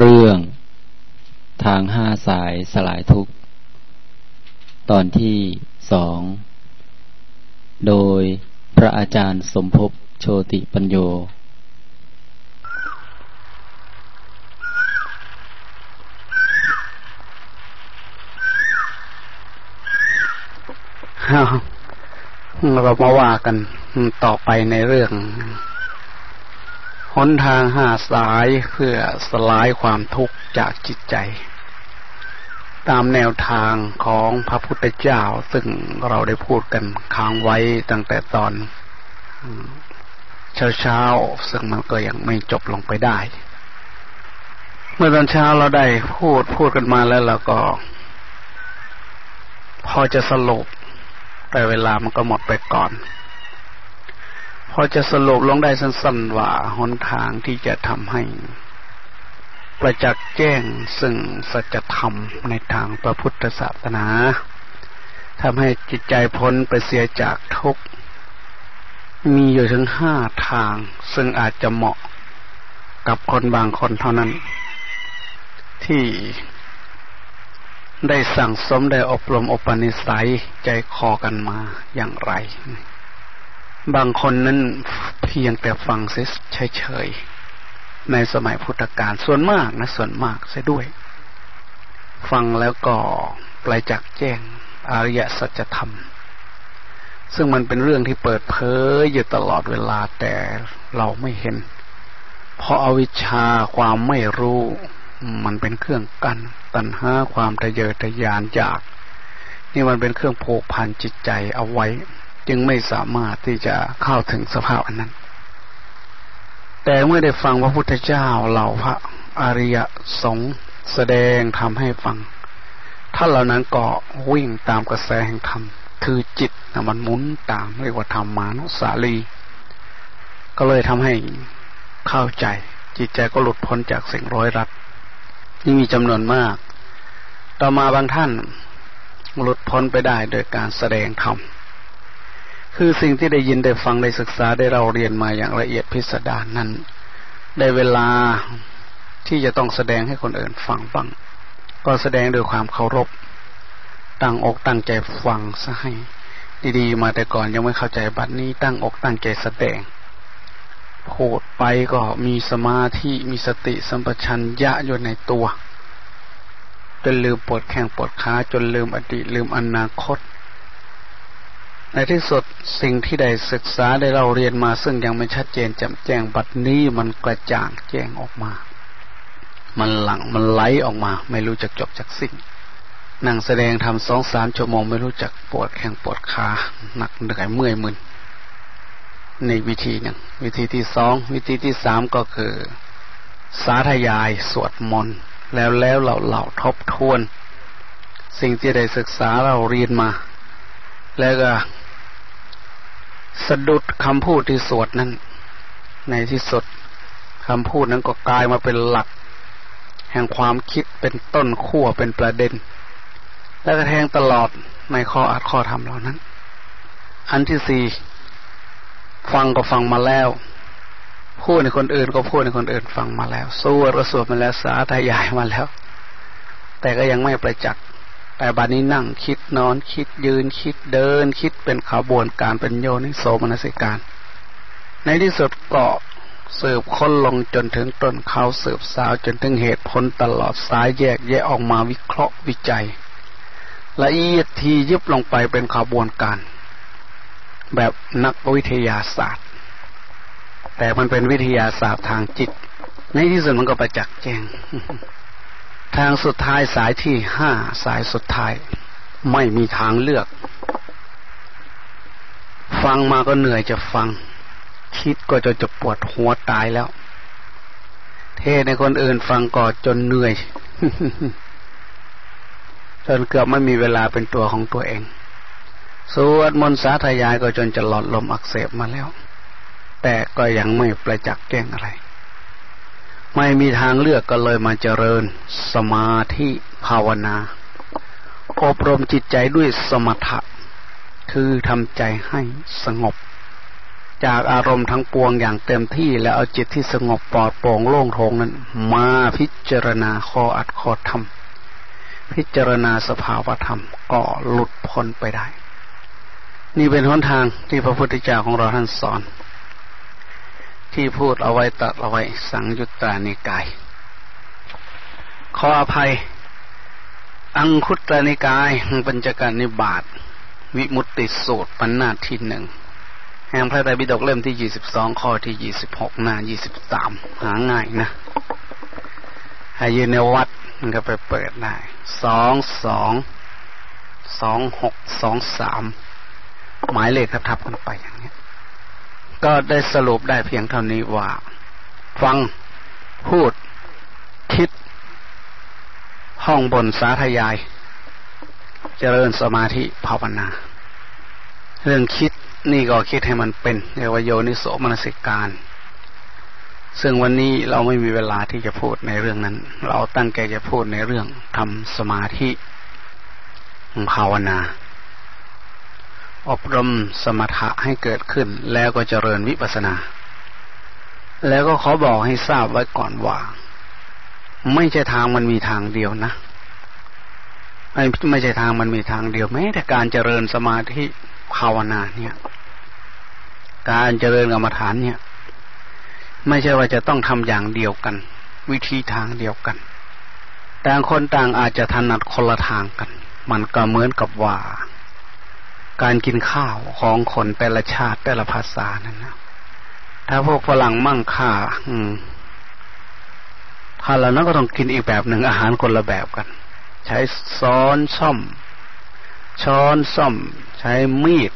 เรื่องทางห้าสายสลายทุกตอนที่สอง โดยพระอาจารย์สมภพโชติปัญโย เรามาว่ากันต่อไปในเรื่อง หนทางหาสายเพื่อสลายความทุกข์จากจิตใจ ตามแนวทางของพระพุทธเจ้าซึ่งเราได้พูดกันค้างไว้ตั้งแต่ตอนเช้าๆ ซึ่งมันก็ยังไม่จบลงไปได้ เมื่อตอนเช้าเราได้พูดพูดกันมาแล้วเราก็ พอจะสรุปแต่เวลามันก็หมดไปก่อน พอจะสรุปลงได้สั้นๆว่าหนทางที่จะทำให้ ประจักษ์แจ้งซึ่งสัจธรรมในทางพระพุทธศาสนาทำให้จิตใจพ้นไปเสียจากทุกข์ มีอยู่ถึงห้าทาง ซึ่งอาจจะเหมาะกับคนบางคนเท่านั้น ที่ได้สั่งสมได้อบรมอปนิสัยใจคอกันมาอย่างไร บางคนนั้นเพียงแต่ฟังเฉยๆในสมัยพุทธกาลส่วนมากนะส่วนมากเสียด้วย ฟังแล้วก็ปลายจากแจ้งอริยสัจธรรม ซึ่งมันเป็นเรื่องที่เปิดเผยอยู่ตลอดเวลาแต่เราไม่เห็น เพราะอาวิชชาความไม่รู้ มันเป็นเครื่องกัน้นตัณหาความทะเยอทะยานอยาก นี่มันเป็นเครื่องผูกพันจิตใจเอาไว้ จึงไม่สามารถที่จะเข้าถึงสภาพอันนั้น แต่เมื่อได้ฟังพระพุทธเจ้าเหล่าพระอริยสงฆ์แสดงทำให้ฟังท่านเหล่านั้นก็วิ่งตามกระแสแห่งธรรม คือจิตนะมันหมุนตามเรียกว่าธรรมานุสาลี ก็เลยทำให้เข้าใจ จิตใจก็หลุดพ้นจากสิ่งร้อยรัดนี่มีจำนวนมาก ต่อมาบางท่านหลุดพ้นไปได้โดยการแสดงธรรม คือสิ่งที่ได้ยินได้ฟังได้ศึกษาได้เราเรียนมาอย่างละเอียดพิสดารนั้น ได้เวลาที่จะต้องแสดงให้คนอื่นฟังบ้าง ก็แสดงด้วยความเคารพ ตั้งอกตั้งใจฟังซะให้ ดีๆ มาแต่ก่อนยังไม่เข้าใจบัดนี้ตั้งอกตั้งใจแสดงพูดไปก็มีสมาธิมีสติสัมปชัญญะอยู่ในตัวจนลืมปวดแข้งปวดขาจนลืมอดีตลืมอนาคต ในที่สุดสิ่งที่ได้ศึกษาได้เราเรียนมาซึ่งยังไม่ชัดเจนแจ่มแจ้งบัดนี้มันกระจ่างแจ้งออกมา มันหลังมันไหลออกมา ไม่รู้จักจบจากสิ้นนั่งแสดงทำสองสามชั่วโมงไม่รู้จักปวดแข้งปวดขาหนักเหนื่อยเมื่อยมึนในวิธีหนึ่งวิธีที่สองวิธีที่สามก็คือ สาธยายสวดมนต์แล้วแล้วเราเหล่าทบทวน สิ่งที่ได้ศึกษาเราเรียนมา แล้วก็ สะดุดคำพูดที่สวดนั้น ในที่สุดคำพูดนั้นก็กลายมาเป็นหลัก แห่งความคิดเป็นต้นขั้วเป็นประเด็น และกระแทงตลอดในข้ออัดข้อธรรมเหล่านั้น อันที่สี่ฟังก็ฟังมาแล้วพูดในคนอื่นก็พูดในคนอื่นฟังมาแล้วสวดก็สวดมาแล้วสาธยายมาแล้ว แต่ก็ยังไม่ประจักษ์ แต่บัดนี้นั่งคิดนอนคิดยืนคิดเดิน คิดเป็นขบวนการเป็นโยนิโสมนสิการ ในที่สุดก็สืบค้นลงจนถึงต้นเขาสืบสาวจนถึงเหตุผลตลอดสายแยกแยกออกมาวิเคราะห์วิจัย ละเอียดทียิบลงไปเป็นขบวนการ แบบนักวิทยาศาสตร์ แต่มันเป็นวิทยาศาสตร์ทางจิต ในที่สุดมันก็ประจักษ์แจ้ง ทางสุดท้ายสายที่ห้าสายสุดท้าย ไม่มีทางเลือก ฟังมาก็เหนื่อยจะฟัง คิดก็จะจะปวดหัวตายแล้ว เทศในคนอื่นฟังก็จนเหนื่อย จนเกือบไม่มีเวลาเป็นตัวของตัวเองสวดมนต์สาธยายก็จนจะหลอดลมอักเสบมาแล้ว แต่ก็ยังไม่ประจักษ์แจ้งอะไร ไม่มีทางเลือกก็เลยมาเจริญ สมาธิภาวนา อบรมจิตใจด้วยสมถะ คือทำใจให้สงบจจากอารมณ์ทั้งปวงอย่างเต็มที่แล้วเอาจิตที่สงบปลอดโปร่งโล่งโทงนั้น มาพิจารณาข้ออัดข้อธรรม พิจารณาสภาวธรรมก็หลุดพ้นไปได้ นี่เป็นหนทางที่พระพุทธเจ้าของเราท่านสอน ที่พูดเอาไว้ตัดเอาไว้ สังยุตตานิกาย ขออภัย อังคุตตานิกายปัญจการนิบาตวิมุตติสูตรปัญนาที่หนึ่งแห่งพระไตรปิฎกเล่มที่ยี่สิบสองข้อที่ยี่สิบหกหน้ายี่สิบสามหาง่ายนะให้ยืนในวัดมันก็ไปเปิดได้สองสองสองหกสองสามหมายเลขทับกันไปอย่างนี้ ก็ได้สรุปได้เพียงเท่านี้ว่า ฟัง พูด คิด ห้องบนสาธยาย เจริญสมาธิภาวนา เรื่องคิดนี่ก็คิดให้มันเป็นเรียกว่าโยนิโสมนสิการ ซึ่งวันนี้เราไม่มีเวลาที่จะพูดในเรื่องนั้น เราตั้งใจจะพูดในเรื่องทำสมาธิภาวนา อบรมสมถะให้เกิดขึ้น แล้วก็เจริญวิปัสนา แล้วก็ขอบอกให้ทราบไว้ก่อนว่า ไม่ใช่ทางมันมีทางเดียวนะ ไม่ไม่ใช่ทางมันมีทางเดียวแม้แต่การเจริญสมาธิภาวนาเนี่ย การเจริญกรรมฐานเนี่ย ไม่ใช่ว่าจะต้องทำอย่างเดียวกัน วิธีทางเดียวกัน ต่างคนต่างอาจจะถนัดคนละทางกัน มันก็เหมือนกับว่า การกินข้าวของคนแต่ละชาติแต่ละภาษานั่นนะถ้าพวกฝรั่งมั่งค่า อืมถ้าเรานั้นก็ต้องกินอีกแบบหนึ่งอาหารคนละแบบกัน ใช้ซ้อนซ่อม ช้อนซ่อม ใช้มีด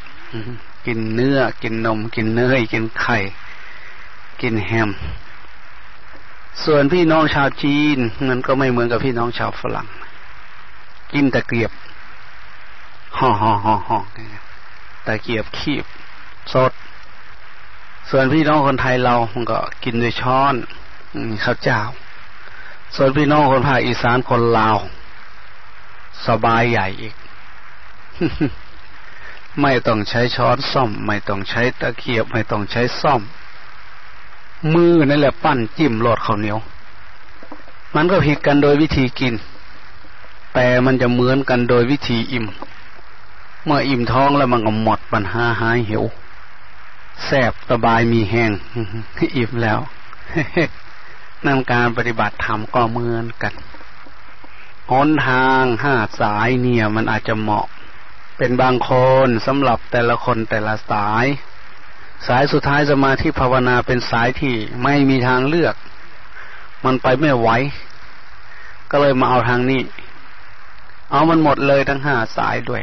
กินเนื้อ กินนม กินเนยกินไข่ กินแฮม ส่วนพี่น้องชาวจีนมันก็ไม่เหมือนกับพี่น้องชาวฝรั่ง กินตะเกียบ ห่อห่อห่อห่อตะเกียบคีบ สด ส่วนพี่น้องคนไทยเรามันก็กินด้วยช้อนข้าวเจ้า ส่วนพี่น้องคนภาคอีสานคนลาว สบายใหญ่อีก ไม่ต้องใช้ช้อนซ่อม ไม่ต้องใช้ตะเกียบ ไม่ต้องใช้ซ่อม มือนั่นแหละปั้นจิ้มโลดข้าวเหนียว มันก็ผิดกันโดยวิธีกิน แต่มันจะเหมือนกันโดยวิธีอิ่ม เมื่ออิ่มท้องแล้วมันก็หมดปัญหาหายหิวแสบสบายมีแห้งอิ่มแล้วนั่นการปฏิบัติธรรมก็เหมือนกันหนทางห้าสายเนี่ยมันอาจจะเหมาะ เป็นบางคนสำหรับแต่ละคนแต่ละสาย สายสุดท้ายสมาธิภาวนาเป็นสายที่ไม่มีทางเลือก มันไปไม่ไหว ก็เลยมาเอาทางนี้ เอามันหมดเลยทั้งห้าสายด้วย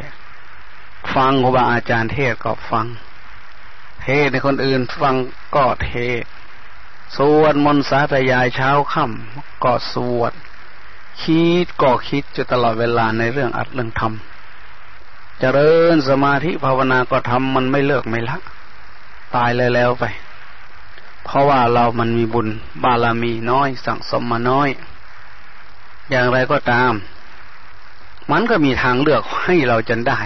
ฟังครูบาอาจารย์เทศก็ฟัง เทศในคนอื่นฟังก็เทศสวดมนต์สาธยายเช้าค่ำก็สวด คิดก็คิดจะตลอดเวลาในเรื่องอัดเรื่องทำเจริญสมาธิภาวนาก็ทำมันไม่เลิกไม่ละ ตายเลยแล้วไป เพราะว่าเรามันมีบุญบารมีน้อยสั่งสมมาน้อย อย่างไรก็ตาม มันก็มีทางเลือกให้เราจนได้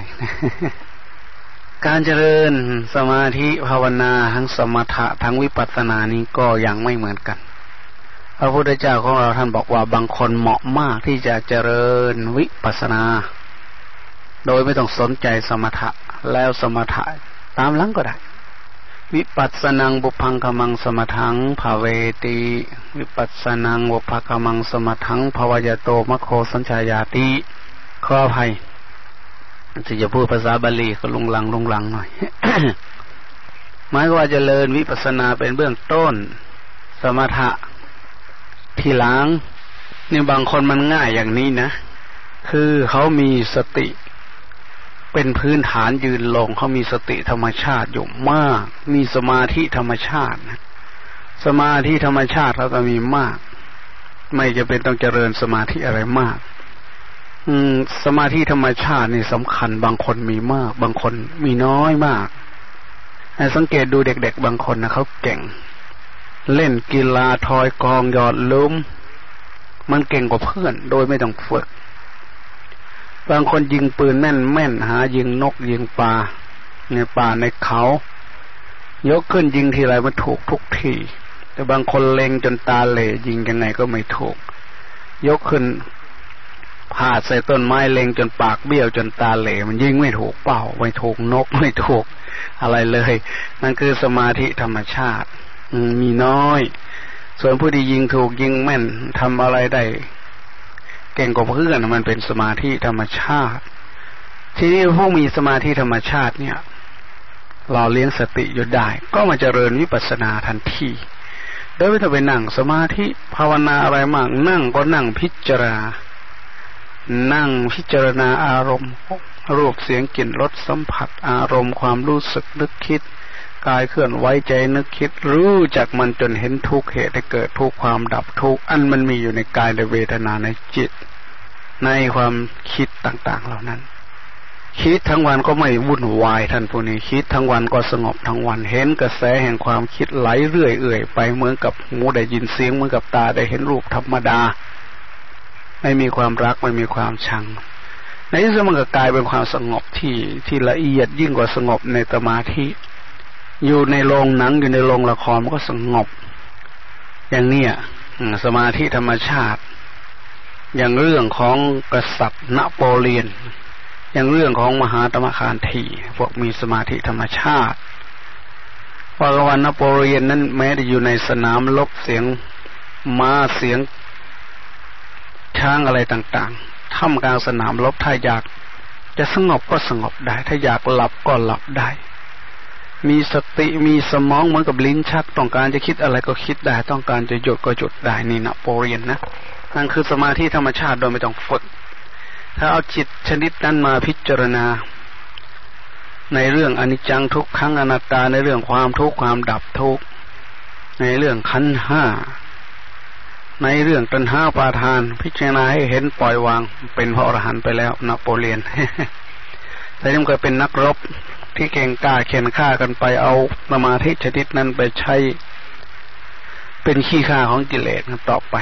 การเจริญสมาธิภาวนาทั้งสมถะทั้งวิปัสสนานี้ก็ยังไม่เหมือนกัน พระพุทธเจ้าของเราท่านบอกว่าบางคนเหมาะมากที่จะเจริญวิปัสนา โดยไม่ต้องสนใจสมถะแล้วสมถะตามหลังก็ได้วิปัสสนังบุพังคมังสมทังภาเวติวิปัสสนังบุพังคมังสมทังภวายโตมโคสัญชายาติ ข้อภัยที่จะพูดภาษาบาลีก็ลุงลังลุงลังหน่อย หมายว่าจเจริญวิปัสนาเป็นเบื้องต้น สมถะทีหลังนี่บางคนมันง่ายอย่างนี้นะ คือเขามีสติเป็นพื้นฐานยืนลงเขามีสติธรรมชาติอยู่มาก มีสมาธิธรรมชาตินะสมาธิธรรมชาติเขาก็มีมาก ไม่จะเป็นต้องเจริญสมาธิอะไรมาก อืม สมาธิธรรมชาตินี่สำคัญ บางคนมีมาก บางคนมีน้อยมากสังเกตดูเด็ก ๆ บางคนนะเขาเก่ง เล่นกีฬาทอยกองยอดลุมมันเก่งกว่าเพื่อน โดยไม่ต้องฝึก บางคนยิงปืนแม่นแม่นหา ยิงนกยิงปลาในป่าในเขา ยกขึ้นยิงทีไรมันถูกทุกทีแต่บางคนเล็งจนตาเหล่ยิงยังไงก็ไม่ถูก ยกขึ้น พาดใส่ต้นไม้เล็งจนปากเบี้ยวจนตาเหลมันยิงไม่ถูกเป้าไม่ถูกนกไม่ถูกอะไรเลย นั่นคือสมาธิธรรมชาติมีน้อย ส่วนผู้ที่ยิงถูกยิงแม่นทำอะไรได้เก่งกว่าเพื่อนมันเป็นสมาธิธรรมชาติ ทีนี้พวกมีสมาธิธรรมชาติเนี่ย เราเลี้ยงสติอยู่ได้ ก็มาเจริญวิปัสสนาทันทีโดยไม่ต้องไปนั่งสมาธิภาวนาอะไรมากนั่งก็นั่งพิจารณา นั่งพิจารณาอารมณ์รูปเสียงกลิ่นรสสัมผัส อารมณ์ความรู้สึกนึกคิด กายเคลื่อนไหวใจนึกคิด รู้จักมันจนเห็นทุกเหตุให้เกิดทุกความดับทุกอันมันมีอยู่ในกายในเวทนาในจิต ในความคิดต่างๆเหล่านั้นคิดทั้งวันก็ไม่วุ่นวายท่านผู้นี้คิดทั้งวันก็สงบทั้งวันเห็นกระแสแห่งความคิดไหลเรื่อยเอื่อยไปเหมือนกับหูได้ยินเสียงเหมือนกับตาได้เห็นรูปธรรมดา ไม่มีความรักไม่มีความชัง ในที่สุดมันก็กลายเป็นความสงบที่ที่ละเอียดยิ่งกว่าสงบในสมาธิอยู่ในโรงหนังอยู่ในโรงละครมันก็สงบ อย่างเนี้ยสมาธิธรรมชาติ อย่างเรื่องของกษัตริย์นโปเลียน อย่างเรื่องของมหาธรรมคารทีพวกมีสมาธิธรรมชาติว่ากวันนโปเลียนนั้นแม้จะอยู่ในสนามลบเสียงมาเสียง ช้างอะไรต่างๆท่ามกลางสนามลบถ้าอยากจะสงบก็สงบได้ ถ้าอยากหลับก็หลับได้ มีสติมีสมองเหมือนกับลิ้นชัก ต้องการจะคิดอะไรก็คิดได้ ต้องการจะหยุดก็หยุดได้นี่นะโปเลียนนะนั่นคือสมาธิธรรมชาติโดยไม่ต้องฝึก ถ้าเอาจิตชนิดนั้นมาพิจารณา ในเรื่องอนิจจังทุกขังอนัตตาในเรื่องความทุกข์ความดับทุกข์ในเรื่องขันห้า ในเรื่องตัณหาปาทาน พิจารณาให้เห็นปล่อยวาง เป็นพระอรหันต์ไปแล้วนโปเลียนแต่ยังเคยเป็นนักรบที่เก่งกล้าเขียนฆ่ากันไปเอาสมาธิชนิดนั้นไปใช้เป็นขี้ข้าของกิเลสต่อไป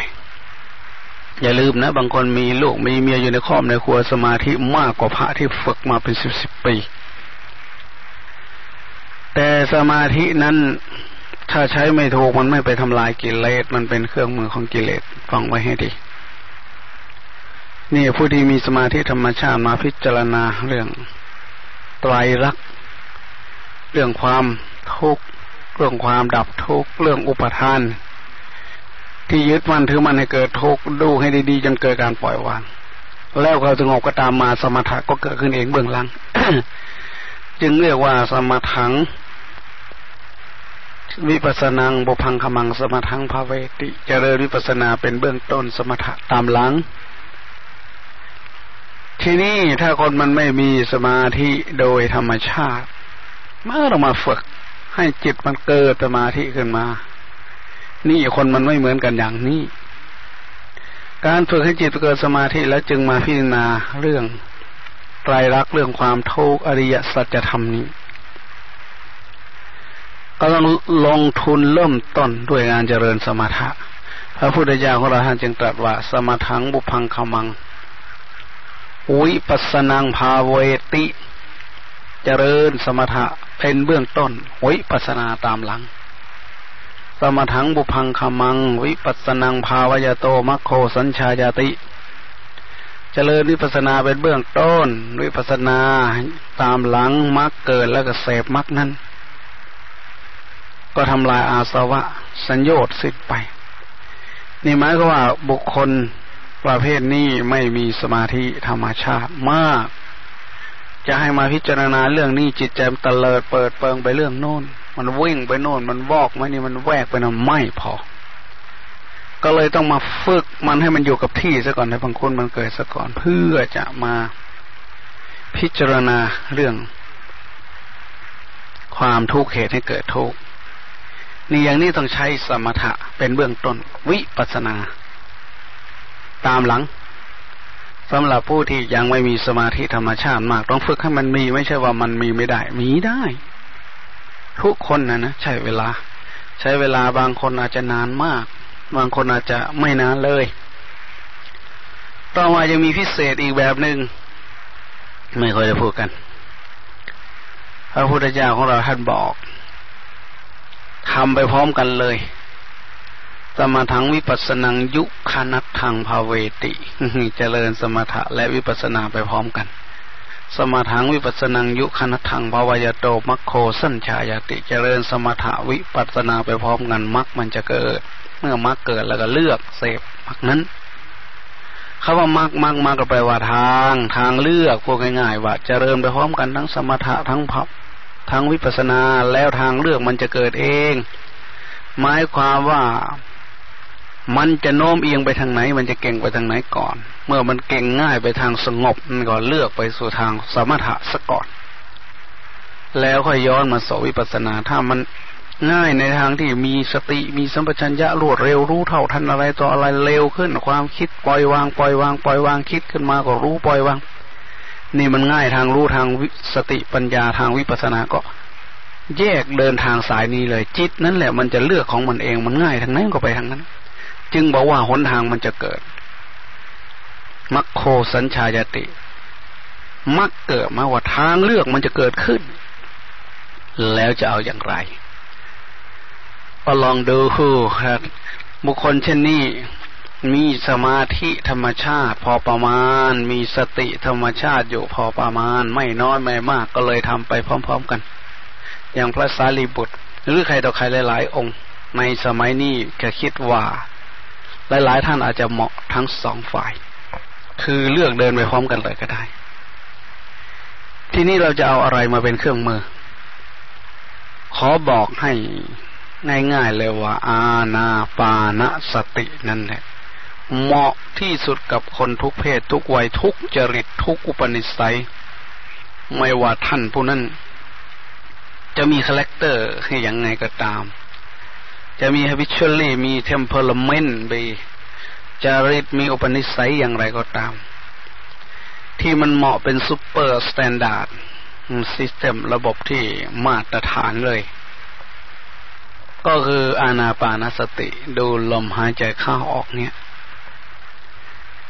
อย่าลืมนะ บางคนมีลูกมีเมียอยู่ในครอบในครัวสมาธิมากกว่าพระที่ฝึกมาเป็นสิบสิบปี แต่สมาธินั้น ถ้าใช้ไม่ถูกมันไม่ไปทำลายกิเลสมันเป็นเครื่องมือของกิเลสฟังไว้ให้ดี นี่ผู้ที่มีสมาธิธรรมชาติมาพิจารณาเรื่องไตรลักษณ์เรื่องความทุกข์เรื่องความดับทุกข์เรื่องอุปทาน ที่ยึดมันถือมันให้เกิดทุกข์ดูให้ดีๆจนเกิดการปล่อยวาง แล้วความสงบก็ตามมาสมถะก็เกิดขึ้นเองเบื้องหลัง จึงเรียกว่าสมถัง วิปัสนังบุพังขมังสมถังภาเวติเจริญวิปัสนาเป็นเบื้องต้นสมถะตามหลัง ทีนี้ถ้าคนมันไม่มีสมาธิโดยธรรมชาติเมื่อเรามาฝึก ให้จิตมันเกิดสมาธิขึ้นมา นี่คนมันไม่เหมือนกันอย่างนี้ การฝึกให้จิตเกิดสมาธิแล้วจึงมาพิจารณาเรื่องไตรลักษณ์เรื่องความทุกข์อริยสัจธรรมนี้ ก็ต้องลงทุนเริ่มต้นด้วยงานเจริญสมถะ พระพุทธเจ้าของเราท่านจึงตรัสว่า สมถังบุพังขมัง วิปัสนังภาเวติ เจริญสมถะเป็นเบื้องต้น วิปัสนาตามหลัง สมถังบุพังขมัง วิปัสนังภาวยโตมัคโคสัญชายาติเจริญวิปัสนาเป็นเบื้องต้น วิปัสนาตามหลังมักเกิดแล้วก็เสพมักนั้น ก็ทำลายอาสวะ สัญญต์สิ้นไป นี่หมายก็ว่าบุคคลประเภทนี้ไม่มีสมาธิธรรมชาติมาก จะให้มาพิจารณาเรื่องนี้จิตใจตเลิดเปิดเปิงไปเรื่องโน้น มันวิ่งไปโน่น มันวอกมานี่มันแวกไปนะไม่พอ ก็เลยต้องมาฝึกมันให้มันอยู่กับที่ซะก่อนในบางคนมันเกิดซะก่อนเพื่อจะมาพิจารณาเรื่องความทุกข์เหตุให้เกิดทุกข์ นี่อย่างนี้ต้องใช้สมถะเป็นเบื้องต้นวิปัสนา ตามหลังสำหรับผู้ที่ยังไม่มีสมาธิธรรมชาติมาก ต้องฝึกให้มันมีไม่ใช่ว่ามันมีไม่ได้ มีได้ ทุกคนนะนะใช้เวลา ใช้เวลาบางคนอาจจะนานมาก บางคนอาจจะไม่นานเลย ต่อมายังมีพิเศษอีกแบบหนึง่งไม่ค่อยจะพูดกัน พระพุทธเจ้าของเราท่านบอก ทำไปพร้อมกันเลย สมถังวิปัสนังยุคนัตทังภาเวติเจริญสมถะและวิปัสนาไปพร้อมกัน สมถังวิปัสนังยุคนัตทังภาวยโตมัคโคสัญชายติเจริญสมถะวิปัสนาไปพร้อมกันมัคมันจะเกิด เมื่อมัคเกิดแล้วก็เลือกเสพมัคนั้นคาว่ามากมากมากก็แปลว่าทาง ทางเลือกพวกง่ายๆว่าเจริญไปพร้อมกันทั้งสมถะทั้งพั ทั้งวิปัสนาแล้วทางเลือกมันจะเกิดเอง หมายความว่ามันจะโน้มเอียงไปทางไหน มันจะเก่งไปทางไหนก่อน เมื่อมันเก่งง่ายไปทางสงบมันก็เลือกไปสู่ทางสมถะซะก่อน แล้วค่อยย้อนมาสวิปัสนา ถ้ามันง่ายในทางที่มีสติมีสัมปชัญญะรวดเร็วรู้เท่าทันอะไรต่ออะไรเร็วขึ้น ความคิดปล่อยวางปล่อยวางปล่อยวางคิดขึ้นมาก็รู้ปล่อยวาง นี่มันง่ายทางรู้ทางสติปัญญาทางวิปัสสนาก็ แยกเดินทางสายนี้เลย จิตนั่นแหละมันจะเลือกของมันเองมันง่ายทางนั้นก็ไปทางนั้น จึงบอกว่าหนทางมันจะเกิดมัคโคสัญชายติมักเกิดมาว่าทางเลือกมันจะเกิดขึ้น แล้วจะเอาอย่างไรก็ลองดูครับบุคคลเช่นนี้ มีสมาธิธรรมชาติ พอประมาณ มีสติธรรมชาติอยู่พอประมาณ ไม่น้อยไม่มากก็เลยทำไปพร้อม ๆกัน อย่างพระสารีบุตร หรือใครต่อใครหลาย ๆ องค์ ในสมัยนี้ก็คิดว่า หลายๆท่านอาจจะเหมาะทั้งสองฝ่าย คือเลือกเดินไปพร้อมกันเลยก็ได้ ที่นี้เราจะเอาอะไรมาเป็นเครื่องมือ ขอบอกให้ง่ายๆเลยว่า อาณาปานสตินั่นแหละ เหมาะที่สุดกับคนทุกเพศทุกวัยทุกจริตทุกอุปนิสัย ไม่ว่าท่านผู้นั้น จะมี character ให้อย่างไงก็ตาม จะมี habituality มี temperament ไปจริตมีอุปนิสัยอย่างไรก็ตาม ที่มันเหมาะเป็น super standard system ระบบที่มาตรฐานเลย ก็คืออานาปานสติดูลมหายใจเข้าออกเนี่ย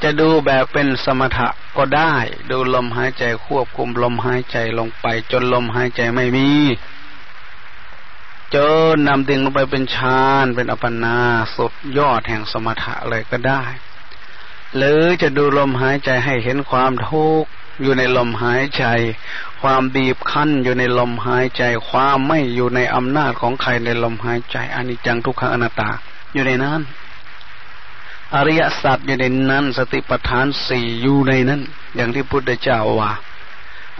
จะดูแบบเป็นสมถะก็ได้ ดูลมหายใจควบคุมลมหายใจลงไป จนลมหายใจไม่มี จนนำดึงลงไปเป็นฌานเป็นอัปปนาสุดยอดแห่งสมถะเลยก็ได้ หรือจะดูลมหายใจให้เห็นความทุกข์อยู่ในลมหายใจ ความบีบคั้นอยู่ในลมหายใจ ความไม่อยู่ในอำนาจของใครในลมหายใจอนิจจังทุกขังอนัตตาอยู่ในนั้น อริยสัจอยู่ในนั้น สติปัฏฐานสี่อยู่ในนั้น อย่างที่พุทธเจ้าว่า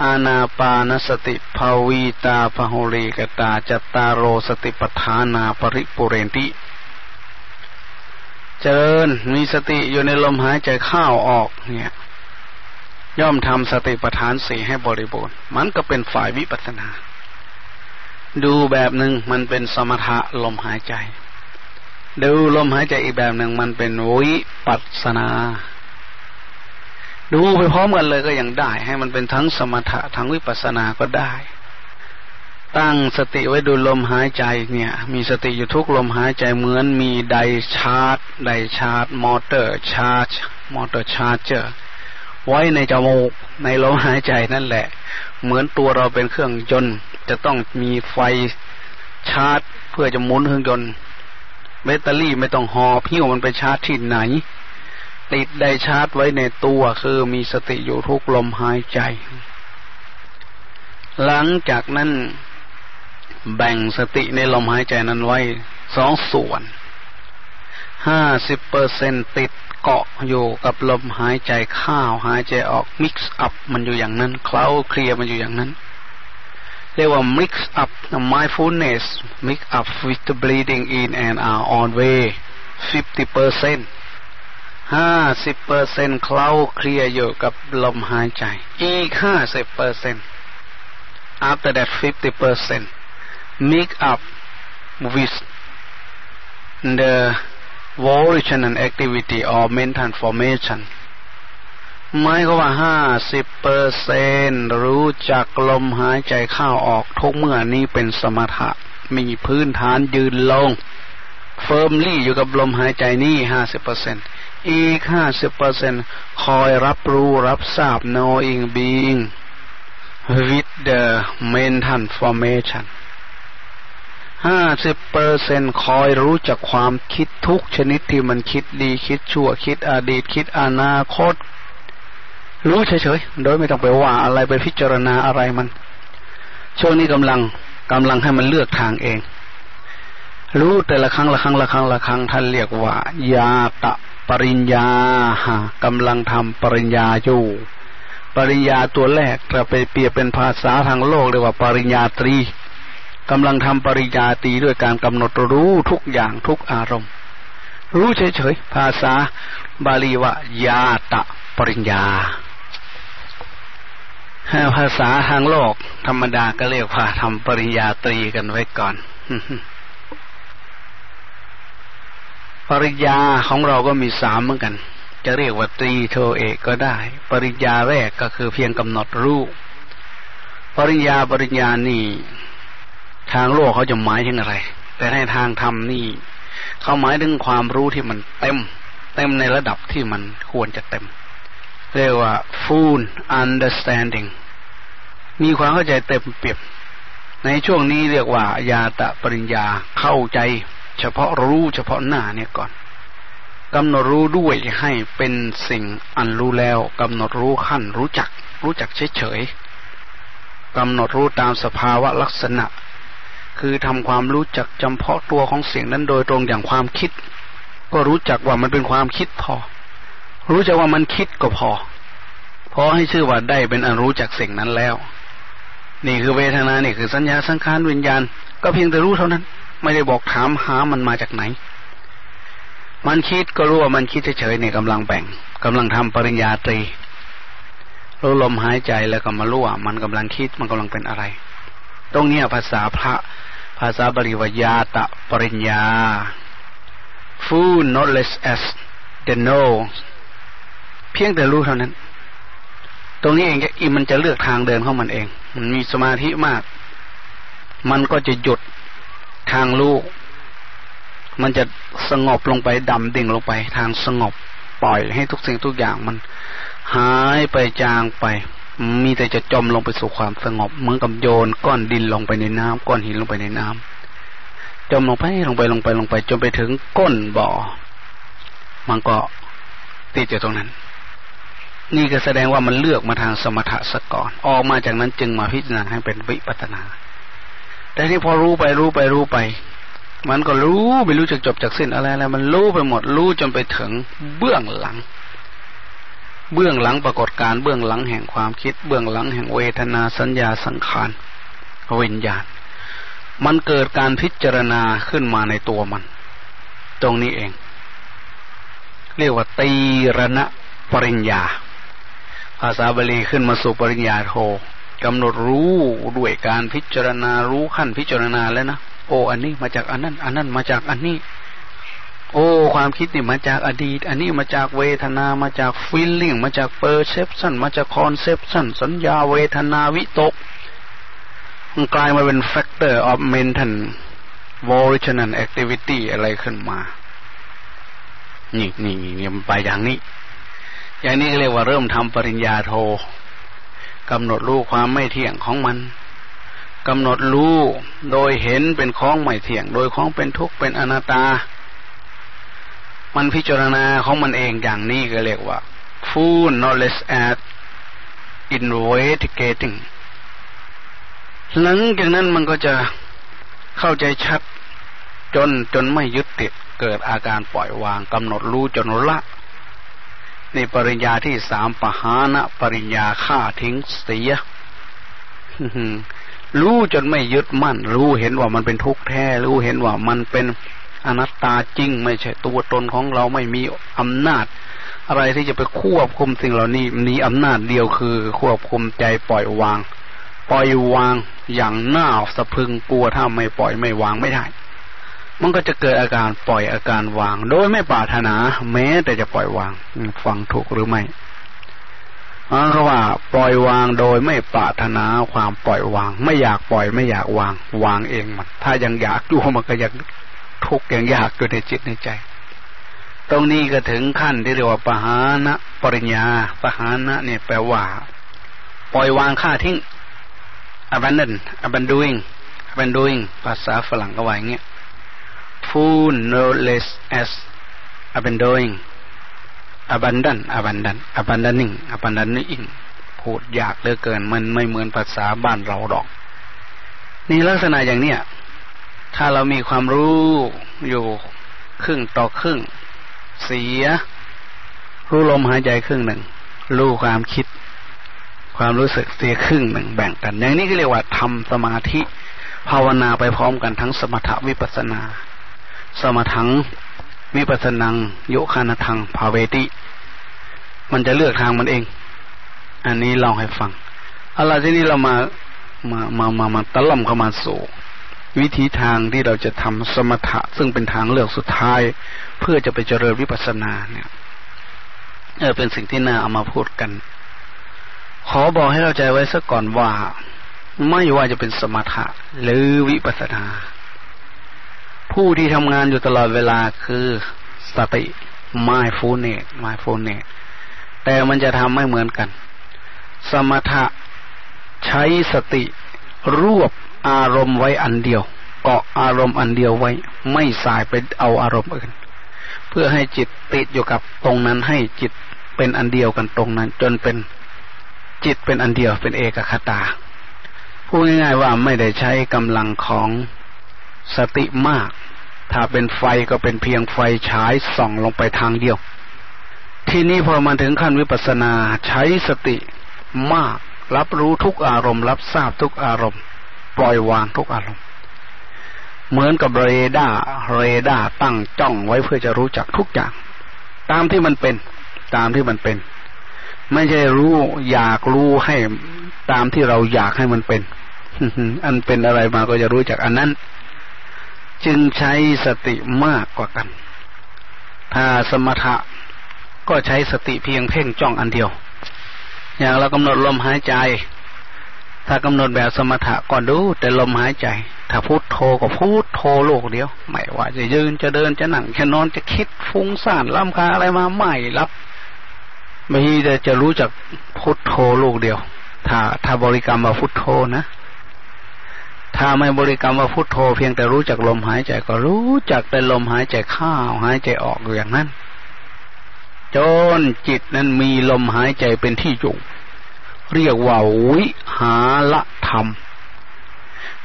อาณาปานสติภาวีตาพโหรีกตาจตารโรสติปัฏฐานาปริปุเรนติ เจริญมีสติอยู่ในลมหายใจเข้าออกเนี่ย ย่อมทำสติปัฏฐานสี่ให้บริบูรณ์ มันก็เป็นฝ่ายวิปัสนา ดูแบบหนึ่งมันเป็นสมถะลมหายใจ ดูลมหายใจอีกแบบหนึ่งมันเป็นวิปัสสนา ดูไปพร้อมกันเลยก็ยังได้ ให้มันเป็นทั้งสมถะทั้งวิปัสสนาก็ได้ ตั้งสติไว้ดูลมหายใจเนี่ย มีสติอยู่ทุกลมหายใจเหมือนมีไดชาร์จไดชาร์จมอเตอร์ชาร์จมอเตอร์ชาร์จเจอไว้ในจมูกในลมหายใจนั่นแหละ เหมือนตัวเราเป็นเครื่องยนต์จะต้องมีไฟชาร์จ เพื่อจะหมุนเครื่องยนต์ แบตเตอรี่ไม่ต้องหอบพิ้วมันไปชาร์จที่ไหน ติดได้ชาร์จไว้ในตัวคือมีสติอยู่ทุกลมหายใจ หลังจากนั้นแบ่งสติในลมหายใจนั้นไว้สองส่วนห้าสิบเปอร์เซ็นติดเกาะอยู่กับลมหายใจเข้าหายใจออกมิกซ์อัพมันอยู่อย่างนั้นเคล้าเคลียมันอยู่อย่างนั้น เรียกว่า mix up mindfulness mix up with the breathing in and out on way 50เปอร์เซ็นห้าสิบเปอร์เซ็นเคล้าเคลียอยู่กับลมหายใจอีกห้าสิบเปอร์เซ็น after that 50 percent mix up with the volition and activity or mental formation หมายก็ว่าห้าสิบเปอร์เซ็นต์รู้จักลมหายใจเข้าออกทุกเมื่อนี้เป็นสมถะ มีพื้นฐานยืนลง firmly อยู่กับลมหายใจนี่ห้าสิบเปอร์เซ็นต์อีกห้าสิบเปอร์เซ็นต์คอยรับรู้รับทราบ knowing being with the mental formation ห้าสิบเปอร์เซ็นคอยรู้จักความคิดทุกชนิดที่มันคิดดีคิดชั่วคิดอดีตคิดอนาคต รู้เฉยๆ โดยไม่ต้องไปว่าอะไรไปพิจารณาอะไรมัน ช่วงนี้กำลังกำลังให้มันเลือกทางเอง รู้แต่ละครั้งละครั้งละครั้งละครั้งท่านเรียกว่ายาตะปริญญาฮะกำลังทำปริญญาอยู่ ปริญญาตัวแรกจะไปเปรียบเป็นภาษาทางโลกเรียกว่าปริญญาตรีกำลังทำปริญญาตรีด้วยการกำหนดรู้ทุกอย่างทุกอารมณ์ รู้เฉยๆ ภาษาบาลีว่ายาตะปริญญา ภาษาทางโลก ธรรมดาก็เรียกว่าทำปริญญาตรีกันไว้ก่อน ปริญญาของเราก็มีสามเหมือนกัน จะเรียกว่าตรีโทเอกก็ได้ ปริญญาแรกก็คือเพียงกำหนดรู้ปริญญาปริญญานี่ ทางโลกเขาจะหมายถึงอะไร แต่ในทางธรรมนี่ เขาหมายถึงความรู้ที่มันเต็ม เต็มในระดับที่มันควรจะเต็ม เรียกว่า full understanding มีความเข้าใจเต็มเปี่ยมในช่วงนี้เรียกว่า ยาตะปริญญาเข้าใจ เฉพาะรู้เฉพาะหน้าเนี่ยก่อนกำหนดรู้ด้วยให้เป็นสิ่งอันรู้แล้วกำหนดรู้ขั้นรู้จัก รู้จักเฉยๆกำหนดรู้ตามสภาวะลักษณะ คือทำความรู้จักจำเพาะตัวของเสียงนั้นโดยตรงอย่างความคิด ก็รู้จักว่ามันเป็นความคิดพอ รู้จักว่ามันคิดก็พอ พอให้ชื่อว่าได้เป็นอันรู้จักสิ่งนั้นแล้ว นี่คือเวทนานี่คือสัญญาสังขารวิญญาณ ก็เพียงแต่รู้เท่านั้น ไม่ได้บอกถามหามันมาจากไหน มันคิดก็รู้ว่ามันคิดเฉยๆเนี่ยกำลังแบ่งกำลังทำปริญญาตรีรู้ลมหายใจแล้วก็มารู้ว่ามันกำลังคิดมันกำลังเป็นอะไร ตรงนี้ภาษาพระ ภาษาบาลีวิยาตะปริญญา full knowledge as the know พียงแต่รู้เท่านั้น ตรงนี้เองอีมันจะเลือกทางเดินของมันเอง มันมีสมาธิมาก มันก็จะหยุดทางรู้มันจะสงบลงไปดำดิ่งลงไป ทางสงบปล่อยให้ทุกสิ่งทุกอย่างมันหายไปจางไป มีแต่จะจมลงไปสู่ความสงบเหมือนกับโยนก้อนดินลงไปในน้ำก้อนหินลงไปในน้ำจมลงไปลงไปลงไปลงไป จนไปถึงก้นบ่อ มันก็ติดอยู่ตรงนั้น นี่ก็แสดงว่ามันเลือกมาทางสมถะสก่อน ออกมาจากนั้นจึงมาพิจารณาให้เป็นวิปัสนา แต่ที่พอรู้ไปรู้ไปรู้ไป มันก็รู้ไม่รู้จะจบจากสิ้นอะไรแล้วมันรู้ไปหมดรู้จนไปถึงเบื้องหลัง เบื้องหลังปรากฏการเบื้องหลังแห่งความคิด เบื้องหลังแห่งเวทนาสัญญาสังขารวิญญาณ มันเกิดการพิจารณาขึ้นมาในตัวมัน ตรงนี้เอง เรียกว่าตีรณะปริญญา ภาษาบาลีขึ้นมาสู่ปริญญาโทกำหนดรู้ด้วยการพิจารณารู้ขั้นพิจารณาแล้วนะโอ้อันนี้มาจากอันนั้น อันนั้นมาจากอันนี้ โอ้ ความคิดนี่มาจากอดีต อันนี้มาจากเวทนามาจากฟีลลิ่งมาจากเปอร์เซพชันมาจากคอนเซปชันสัญญาเวทนาวิตกมันกลายมาเป็น factor of mental volitional activity อะไรขึ้นมา นี่นี่นี่มันไปอย่างนี้ อย่างนี้เรียกว่าเริ่มทำปริญญาโทกำหนดรู้ความไม่เที่ยงของมันกำหนดรู้โดยเห็นเป็นของไม่เที่ยง โดยของเป็นทุกข์เป็นอนัตตา มันพิจารณาของมันเองอย่างนี้ก็เรียกว่า full knowledge at investigating หลังจากนั้นมันก็จะเข้าใจชัดจนจนไม่ยึดติดเกิดอาการปล่อยวางกำหนดรู้จนละ นี่ปริญญาที่สามปหานะปริญญาฆ่าทิ้งเสียรู้จนไม่ยึดมั่น รู้เห็นว่ามันเป็นทุกข์แท้ รู้เห็นว่ามันเป็นอนัตตาจริง ไม่ใช่ตัวตนของเราไม่มีอำนาจ อะไรที่จะไปควบคุมสิ่งเหล่านี้มีอำนาจเดียวคือ ควบคุมใจปล่อยวาง ปล่อยวางอย่างน่าสะพึงกลัวถ้าไม่ปล่อยไม่วางไม่ได้ มันก็จะเกิดอาการปล่อยอาการวาง โดยไม่ปรารถนา แม้แต่จะปล่อยวางฟังถูกหรือไม่เพราะว่าปล่อยวางโดยไม่ปรารถนาความปล่อยวาง ไม่อยากปล่อยไม่อยากวาง วางเองมัน ถ้ายังอยากอยู่มันก็ยังทุกข์ย่างยากอยู่ในจิตในใจ ตรงนี้ก็ถึงขั้นที่เรียกว่าปหานะปริญญาปหานะเนี่ยแปลว่า ปล่อยวางค่าทิ้ง abandon abandoning been doing ภาษาฝรั่งก็ว่าอย่างเงี้ย full knowledge as I've been doing abundant abundant abandoning abandoning พูดยากเหลือเกินมันไม่เหมือนภาษาบ้านเราดอก นี่ลักษณะอย่างเนี้ยถ้าเรามีความรู้อยู่ครึ่งต่อครึ่ง เสีย รู้ลมหายใจครึ่งหนึ่ง รู้ความคิด ความรู้สึกเสียครึ่งหนึ่งแบ่งกัน อย่างนี้ก็เรียกว่าทำสมาธิ ภาวนาไปพร้อมกันทั้งสมถวิปัสนา สมถังวิปัสนังโยคานทังภาเวติ มันจะเลือกทางมันเอง อันนี้ลองให้ฟังเอาล่ะที่นี้เรามามามามามาตะล่อมเข้ามาสู่วิธีทางที่เราจะทำสมถะ ซึ่งเป็นทางเลือกสุดท้าย เพื่อจะไปเจริญวิปัสสนาเนี่ยเออเป็นสิ่งที่น่าเอามาพูดกัน ขอบอกให้เราใจไว้ซะก่อนว่า ไม่ว่าจะเป็นสมถะหรือวิปัสสนา ผู้ที่ทำงานอยู่ตลอดเวลาคือสติไมฟูเนตไมฟูเนตแต่มันจะทำไม่เหมือนกัน สมถะใช้สติรวบอารมณ์ไว้อันเดียว เกาะอารมณ์อันเดียวไว้ ไม่สายไปเอาอารมณ์อื่น เพื่อให้จิตติดอยู่กับตรงนั้นให้จิตเป็นอันเดียวกันตรงนั้น จนเป็นจิตเป็นอันเดียวเป็นเอกคตาพูดง่ายๆว่าไม่ได้ใช้กำลังของ สติมาก ถ้าเป็นไฟก็เป็นเพียงไฟฉายส่องลงไปทางเดียว ที่นี้พอมาถึงขั้นวิปัสสนาใช้สติมาก รับรู้ทุกอารมณ์ รับทราบทุกอารมณ์ ปล่อยวางทุกอารมณ์ เหมือนกับเรดาร์เรดาร์ตั้งจ้องไว้เพื่อจะรู้จักทุกอย่าง ตามที่มันเป็น ตามที่มันเป็น ไม่ใช่รู้อยากรู้ให้ตามที่เราอยากให้มันเป็นอันเป็นอะไรมาก็จะรู้จักอันนั้น จึงใช้สติมากกว่ากัน ถ้าสมถะก็ใช้สติเพียงเพ่งจ้องอันเดียว อย่างเรากำหนดลมหายใจ ถ้ากำหนดแบบสมถะก็ดู แต่ลมหายใจ ถ้าพูดโทก็พูดโทโลกเดียว ไม่ว่าจะยืนจะเดินจะนั่งจะนอนจะคิดฟุ้งซ่านลำคาอะไรมาไม่รับไม่ได้จะรู้จักพุทโธลูกเดียว ถ้าถ้าบริกรรมว่าพุทโธนะ ถ้าไม่บริกรรมว่าพุทโธเพียงแต่รู้จักลมหายใจก็รู้จักแต่ลมหายใจเข้าหายใจออกอย่างนั้น จนจิตนั้นมีลมหายใจเป็นที่อยู่ เรียกว่าวิหาละธรรม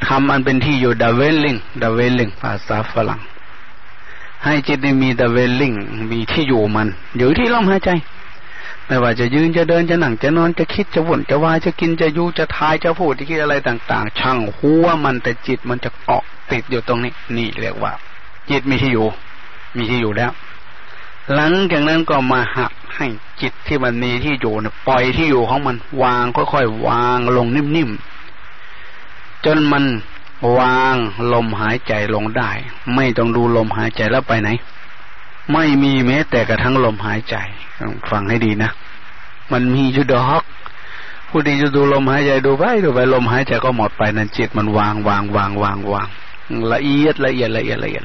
ธรรมอันเป็นที่อยู่ดาเวลลิงดาเวลลิงภาษาฝรั่ง ให้จิตได้มีดาเวลลิงมีที่อยู่มัน อยู่ที่ลมหายใจ ไม่ว่าจะยืนจะเดินจะนั่งจะนอนจะคิดจะวุ่นจะวายจะกินจะยูจะทายจะพูดจะคิดอะไรต่าง ๆ ช่างหัวมันแต่จิตมันจะเกาะติดอยู่ตรงนี้ นี่เรียกว่า จิตมีที่อยู่ มีที่อยู่แล้ว หลังจากนั้นก็มาหักให้จิตที่มันมีที่อยู่เนี่ยปล่อยที่อยู่ของมันวางค่อยๆวางลงนิ่มๆจนมันวางลมหายใจลงได้ ไม่ต้องดูลมหายใจแล้วไปไหน ไม่มีแม้แต่กระทั่งลมหายใจ ฟังให้ดีนะ มันมีอยู่ดอกผู้ดีจะดูลมหายใจดูไปดูไปลมหายใจก็หมดไปนั่นจิตมันวางวางวางวางวางละเอียดละเอียดละเอียดละเอียด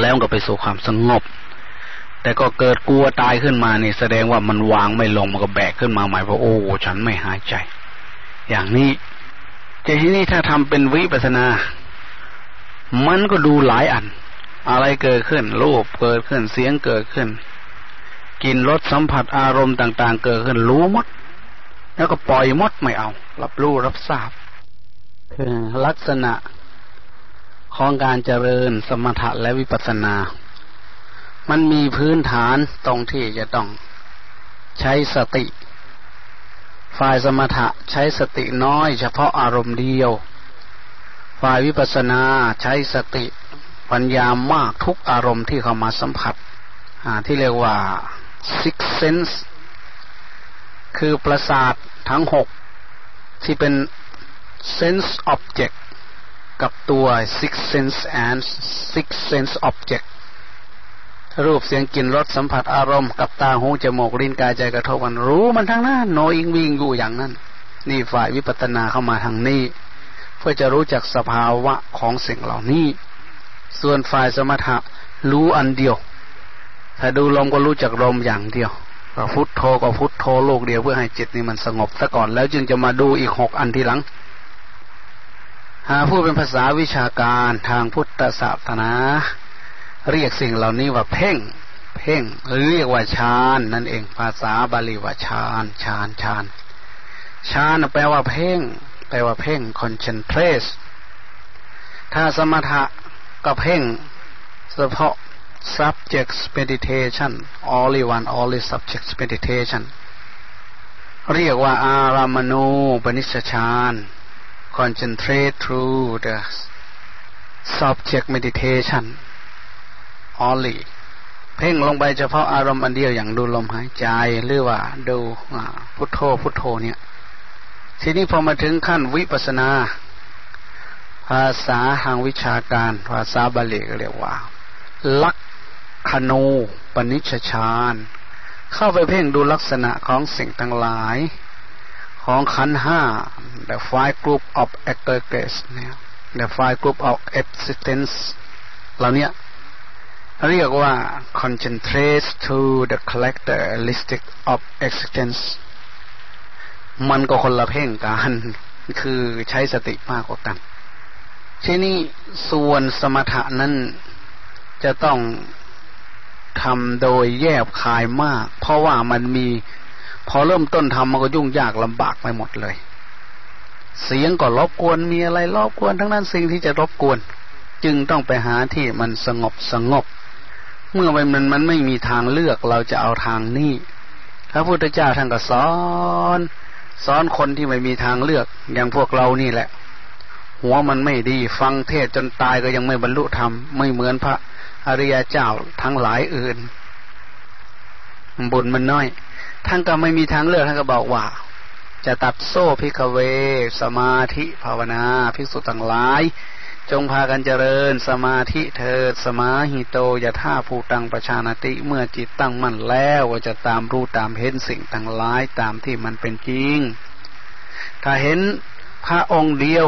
แล้วก็ไปสู่ความสงบ แต่ก็เกิดกลัวตายขึ้นมานี่แสดงว่ามันวางไม่ลงมันก็แบกขึ้นมาหม่เพราโอ้ฉันไม่หายใจ อย่างนี้แต่ที่นี่ถ้าทำเป็นวิปัสนา มันก็ดูหลายอัน อะไรเกิดขึ้น รูปเกิดขึ้นเสียงเกิดขึ้นกินรสสัมผัสอารมณ์ต่าง ๆ เกิดขึ้นรู้มด แล้วก็ปล่อยมดไม่เอา รับรู้รับทราบ คือลักษณะของการเจริญสมถะและวิปัสสนา มันมีพื้นฐานตรงที่จะต้องใช้สติ ฝ่ายสมถะใช้สติน้อย เฉพาะอารมณ์เดียว ฝ่ายวิปัสสนาใช้สติ ปัญญามากทุกอารมณ์ที่เข้ามาสัมผัสที่เรียกว่า six sense คือประสาททั้งหกที่เป็น sense object กับตัว six sense and six sense object รูปเสียงกลิ่นรสสัมผัสอารมณ์กับตาหูจมูกลิ้นกายใจกระทบกันรู้มันทั้งนั้นโนอิงวิงอยู่อย่างนั้น นี่ฝ่ายวิปัตนาเข้ามาทางนี้ เพื่อจะรู้จักสภาวะของสิ่งเหล่านี้ ส่วนฝ่ายสมถะรู้อันเดียว ถ้าดูลมก็รู้จักลมอย่างเดียวก็พุทโธก็พุทโธโลกเดียวเพื่อให้จิตนี่มันสงบซะก่อนแล้วจึงจะมาดูอีกหกอันทีหลัง หาพูดเป็นภาษาวิชาการทางพุทธศาสนา เรียกสิ่งเหล่านี้ว่าเพ่ง เพ่งหรือเรียกว่าฌานนั่นเองภาษาบาลีว่าฌานฌานฌานฌานแปลว่าเพ่ง แปลว่าเพ่ง concentrate ถ้าสมถะ ก็เพ่งเฉพาะ subject meditation only one only subject meditation เรียกว่าอารามณูปนิชฌาน concentrate through the subject meditation only เพ่งลงไปเฉพาะอารมณ์อันเดียวอย่างดูลมหายใจหรือว่าดูพุทโธพุทโธเนี่ย ทีนี้พอมาถึงขั้นวิปัสนา ภาษาทางวิชาการ ภาษาบาลีเรียกว่า ลักขณูปนิชฌาน เข้าไปเพ่งดูลักษณะของสิ่งทั้งหลาย ของขันห้า the five group of aggregates เนี่ย the five group of existence เหล่านี้เรียกว่า concentrate to the characteristic of existence มันก็คนละเพ่งกัน คือใช้สติมากกว่ากัน ทีนี้ส่วนสมถะนั้นจะต้องทำโดยแยบคายมาก เพราะว่ามันมี พอเริ่มต้นทำมันก็ยุ่งยากลำบากไปหมดเลย เสียงก็รบกวนมีอะไรรบกวน ทั้งนั้นสิ่งที่จะรบกวน จึงต้องไปหาที่มันสงบสงบ เมื่อมันมันไม่มีทางเลือกเราจะเอาทางนี้พระพุทธเจ้าท่านก็สอน สอนคนที่ไม่มีทางเลือกอย่างพวกเรานี่แหละ หัวมันไม่ดี ฟังเทศจนตายก็ยังไม่บรรลุธรรม ไม่เหมือนพระอริยเจ้าทั้งหลายอื่น บุญมันน้อย ท่านก็ไม่มีทางเลือกท่านก็บอกว่า จะตัดโซ่พิกเว สมาธิภาวนาภิกษุทั้งหลาย จงพากันเจริญ สมาธิเถิดสมาหิโตยะท่าภูตังประชานติ เมื่อจิตตั้งมั่นแล้วก็จะตามรู้ตามเห็นสิ่งทั้งหลายตามที่มันเป็นจริง ถ้าเห็นพระองค์เดียว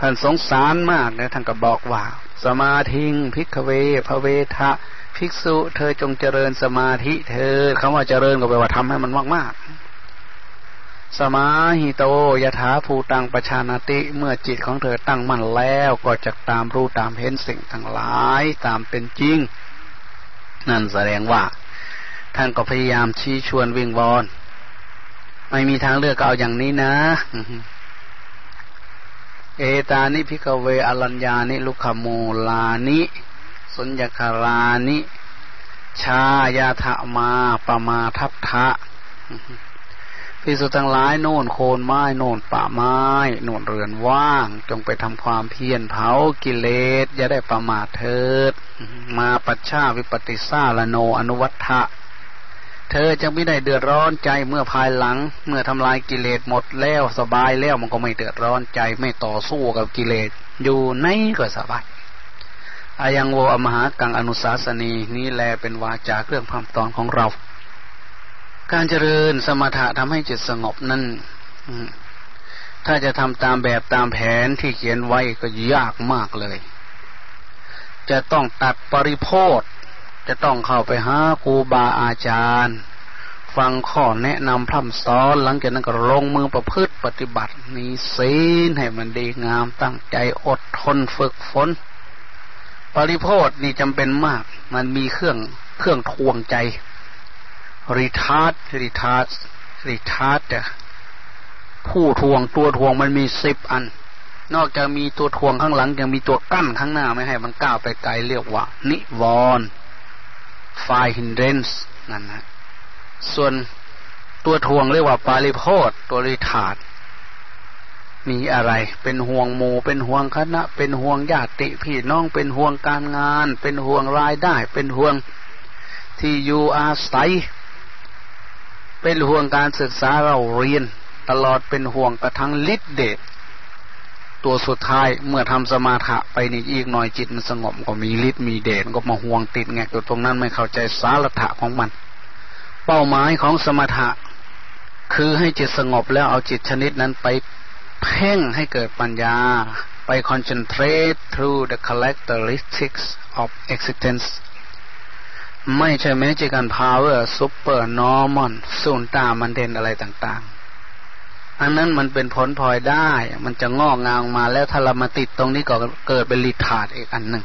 ท่านสงสารมากนะท่านก็บอกว่า สมาธิงพิกเวพเวทะภิกษุเธอจงเจริญสมาธิเธอคำว่าเจริญก็แปลว่าทำให้มันมากมากสมาหิโตยถาภูตังประชานาติเมื่อจิตของเธอตั้งมั่นแล้วก็จะตามรู้ตามเห็นสิ่งทั้งหลายตามเป็นจริง นั่นแสดงว่า ท่านก็พยายามชี้ชวนวิงวอนไม่มีทางเลือกเอาอย่างนี้นะ เอตานิ ภิกขะเว อะรัญญานิ รุกขะมูลานิสุญญาคารานิ ฌายะถะ มา ปะมาทัตถะ ภิกษุทั้งหลายโน่นโคนไม้โน่นป่าไม้โน่นเรือนว่าง จงไปทำความเพียรเผากิเลสอย่าได้ประมาทเถิด มาปัชชาวิปติสาลโนอนุวัฏฐะ เธอจะไม่ได้เดือดร้อนใจเมื่อภายหลัง เมื่อทำลายกิเลสหมดแล้วสบายแล้วมันก็ไม่เดือดร้อนใจไม่ต่อสู้กับกิเลสอยู่ในก็สบายอายังโวอมหากังอนุสาสนีนี้แลเป็นวาจาเครื่องพามตอนของเรา การเจริญสมถะทำให้จิตสงบนั้นถ้าจะทำตามแบบตามแผนที่เขียนไว้ก็ยากมากเลย จะต้องตัดปลิโพธ จะต้องเข้าไปหาครูบาอาจารย์ ฟังข้อแนะนำพร่ำสอนหลังจากนั้นก็ลงมือประพฤติปฏิบัติมีศีลให้มันดีงามตั้งใจอดทนฝึกฝนปลิโพธนี่จำเป็นมาก มันมีเครื่องเครื่องถ่วงใจ retard retardรีทาร์ดผู้ทวงตัวทวงมันมีสิบอัน นอกจากมีตัวทวงข้างหลังยังมีตัวกั้นข้างหน้าไม่ให้มันก้าวไปไกลเรียกว่า นิวรณ์ ไฟฮินเดนส์นั่นนะส่วนตัวทวงเรียกว่าปาริโพธตัวริถาดมีอะไร เป็นห่วงหมู่ เป็นห่วงคณะ เป็นห่วงญาติพี่น้อง เป็นห่วงการงาน เป็นห่วงรายได้ เป็นห่วงที่อยู่อาศัย เป็นห่วงการศึกษาเราเรียน ตลอดเป็นห่วงกระทั่งฤทธิเดช ตัวสุดท้ายเมื่อทำสมาธิไปนี่อีกหน่อยจิตมันสงบก็มีฤทธิ์มีเดชก็มาห่วงติดแงกอยู่ตรงนั้นไม่เข้าใจสารถะของมัน เป้าหมายของสมถะคือให้จิตสงบแล้วเอาจิตชนิดนั้นไปเพ่งให้เกิดปัญญา ไป concentrate through the characteristics of existence ไม่ใช่ magic and power super normal ซูนตามันเด่นอะไรต่าง อันนั้นมันเป็นผลพลอยได้ มันจะงอกงามมาแล้วถ้าเรามาติดตรงนี้ก็เกิดเป็นลิทาดอีกอันหนึ่ง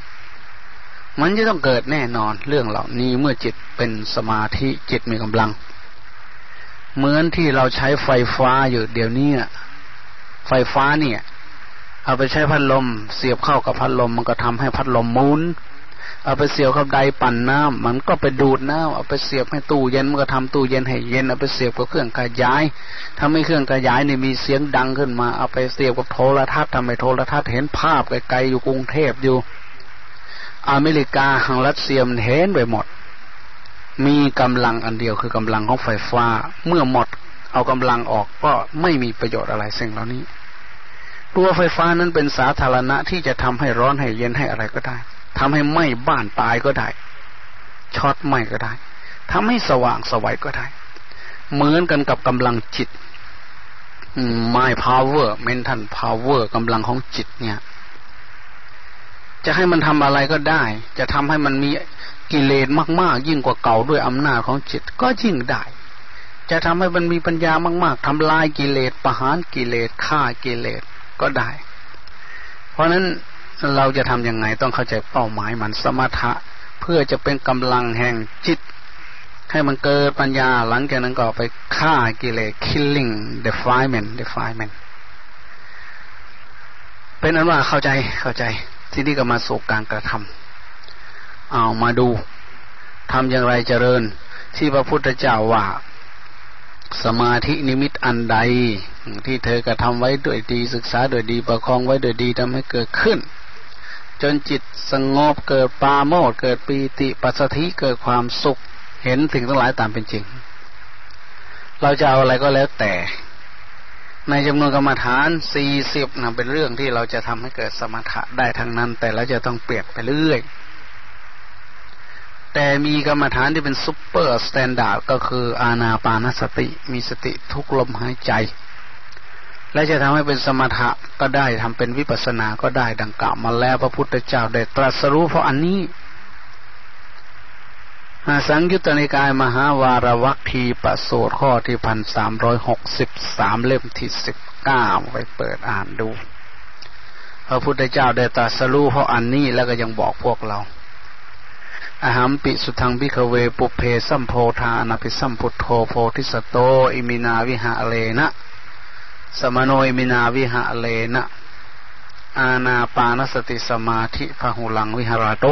มันจะต้องเกิดแน่นอนเรื่องเหล่านี้เมื่อจิตเป็นสมาธิจิตมีกำลัง เหมือนที่เราใช้ไฟฟ้าอยู่เดี๋ยวนี้ไฟฟ้าเนี่ย เอาไปใช้พัดลม เสียบเข้ากับพัดลมมันก็ทำให้พัดลมมุน เอาไปเสียบกับไดปั่นน้ำมันก็ไปดูดน้ำเอาไปเสียบให้ตู้เย็นมันก็ทำตู้เย็นให้เย็นเอาไปเสียบกับเครื่องขยายถ้าไม่เครื่องขยายเนี่ยมีเสียงดังขึ้นมา เอาไปเสียบกับโทรทัศน์ทำให้โทรทัศน์เห็นภาพไกลๆอยู่กรุงเทพอยู่ อเมริกาทางรัสเซียมันเห็นไปหมด มีกำลังอันเดียวคือกำลังของไฟฟ้า เมื่อหมดเอากำลังออกก็ไม่มีประโยชน์อะไรสิ่งเหล่านี้ ตัวไฟฟ้านั้นเป็นสาธารณะที่จะทำให้ร้อนให้เย็นให้อะไรก็ได้ ทำให้ไหม้บ้านตายก็ได้ช็อตไหม้ก็ได้ทำให้สว่างสวัยก็ได้ เหมือนกันกับกำลังจิต My power mental power กำลังของจิตเนี่ย จะให้มันทำอะไรก็ได้ จะทำให้มันมีกิเลสมาก ๆ ยิ่งกว่าเก่าด้วยอำนาจของจิตก็ยิ่งได้ จะทำให้มันมีปัญญามาก ๆทำลายกิเลสประหารกิเลสฆ่ากิเลสก็ได้ เพราะนั้น เราจะทำยังไงต้องเข้าใจเป้าหมายมันสมถะเพื่อจะเป็นกำลังแห่งจิต ให้มันเกิดปัญญาหลังจากนั้นก็ไปฆ่ากิเลส killing defilement defilement เป็นอันว่าเข้าใจเข้าใจ ที่นี่ก็มาสู่การกระทำเอามาดูทำอย่างไรเจริญ ที่พระพุทธเจ้าว่า สมาธินิมิตอันใด ที่เธอกระทำไว้ด้วยดีศึกษาโดยดีประคองไว้โดยดีทำให้เกิดขึ้น จนจิตสงบเกิดปาโมดเกิดปีติปัสสธิเกิดความสุข เห็นสิ่งทั้งหลายตามเป็นจริง เราจะเอาอะไรก็แล้วแต่ ในจำนวนกรรมฐานสี่สิบนะเป็นเรื่องที่เราจะทำให้เกิดสมถะได้ทั้งนั้น แต่เราจะต้องเปลี่ยนไปเรื่อยแต่มีกรรมฐานที่เป็น super standard ก็คืออานาปานสติ มีสติทุกลมหายใจ และจะทำให้เป็นสมถะก็ได้ทำเป็นวิปัสสนาก็ได้ดังกล่าวมาแล้วพระพุทธเจ้าได้ตรัสรู้เพราะอันนี้สังยุตตนิกายมหาวารวรรคทีปสูตรข้อที่พันสามร้อยหกสิบสามเล่มที่สิบเก้าไปเปิดอ่านดู พระพุทธเจ้าได้ตรัสรู้เพราะอันนี้แล้วก็ยังบอกพวกเราอาหามปิสุทังพิคเวปุเพสัมโพธานาภิสัมพุทโธโพธิสโต อิมินาวิหะเลนะ สมโนยมินาวิหะเลนะ อาณาปานสติสมาธิพหุลังวิหาราโต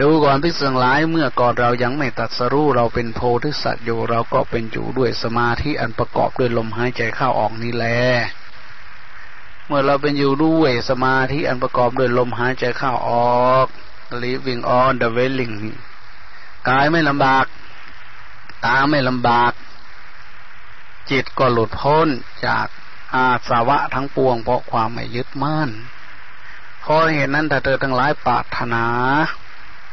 ดูก่อนพิสึงหลายเมื่อก่อนเรายังไม่ตัดสรู้เราเป็นโพธิสัตว์อยู่เราก็เป็นอยู่ด้วยสมาธิอันประกอบด้วยลมหายใจเข้าออกนี่แหละเมื่อเราเป็นอยู่ด้วยสมาธิอันประกอบด้วยลมหายใจเข้าออก living on the welling กายไม่ลำบาก ตาไม่ลำบาก จิตก็หลุดพ้นจากอาสวะทั้งปวง เพราะความไม่ยึดมั่นเพราะเหตุนั้นถ้าเธอทั้งหลายปรารถนา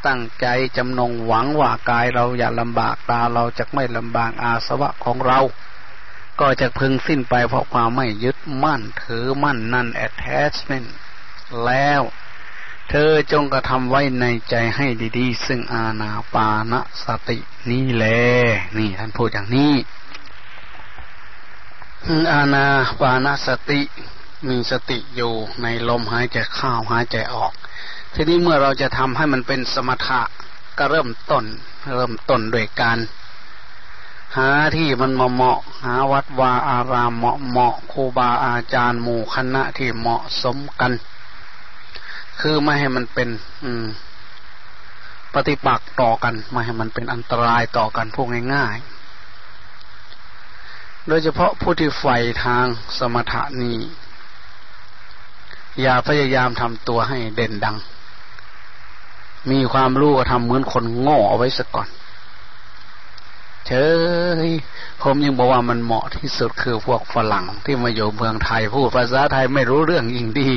ตั้งใจจำนงหวังว่ากายเราอย่าลำบากตาเราจะไม่ลำบากอาสวะของเรา ก็จะพึงสิ้นไปเพราะความไม่ยึดมั่น ถือมั่นนั่น attachment แล้วเธอจงกระทำไว้ในใจให้ดี ๆ ซึ่งอาณาปานสตินี่แหละนี่ท่านพูดอย่างนี้ อาณาปานสติมีสติอยู่ในลมหายใจเข้าหายใจออก ทีนี้เมื่อเราจะทำให้มันเป็นสมถะก็เริ่มต้น เริ่มต้นโดยการ หาที่มันเหมาะหาวัดวาอารามเหมาะเหมาะครูบาอาจารย์หมู่คณะที่เหมาะสมกัน คือไม่ให้มันเป็น อืม ปฏิปักษ์ต่อกัน ไม่ให้มันเป็นอันตรายต่อกันพวกง่ายๆ โดยเฉพาะผู้ที่ใฝ่ทางสมถะนี้ อย่าพยายามทำตัวให้เด่นดัง มีความรู้ก็ทำเหมือนคนโง่เอาไว้สักก่อนเฉยผมยังบอกว่ามันเหมาะที่สุดคือพวกฝรั่งที่มาอยู่เมืองไทยพูดภาษาไทยไม่รู้เรื่องยิ่งดี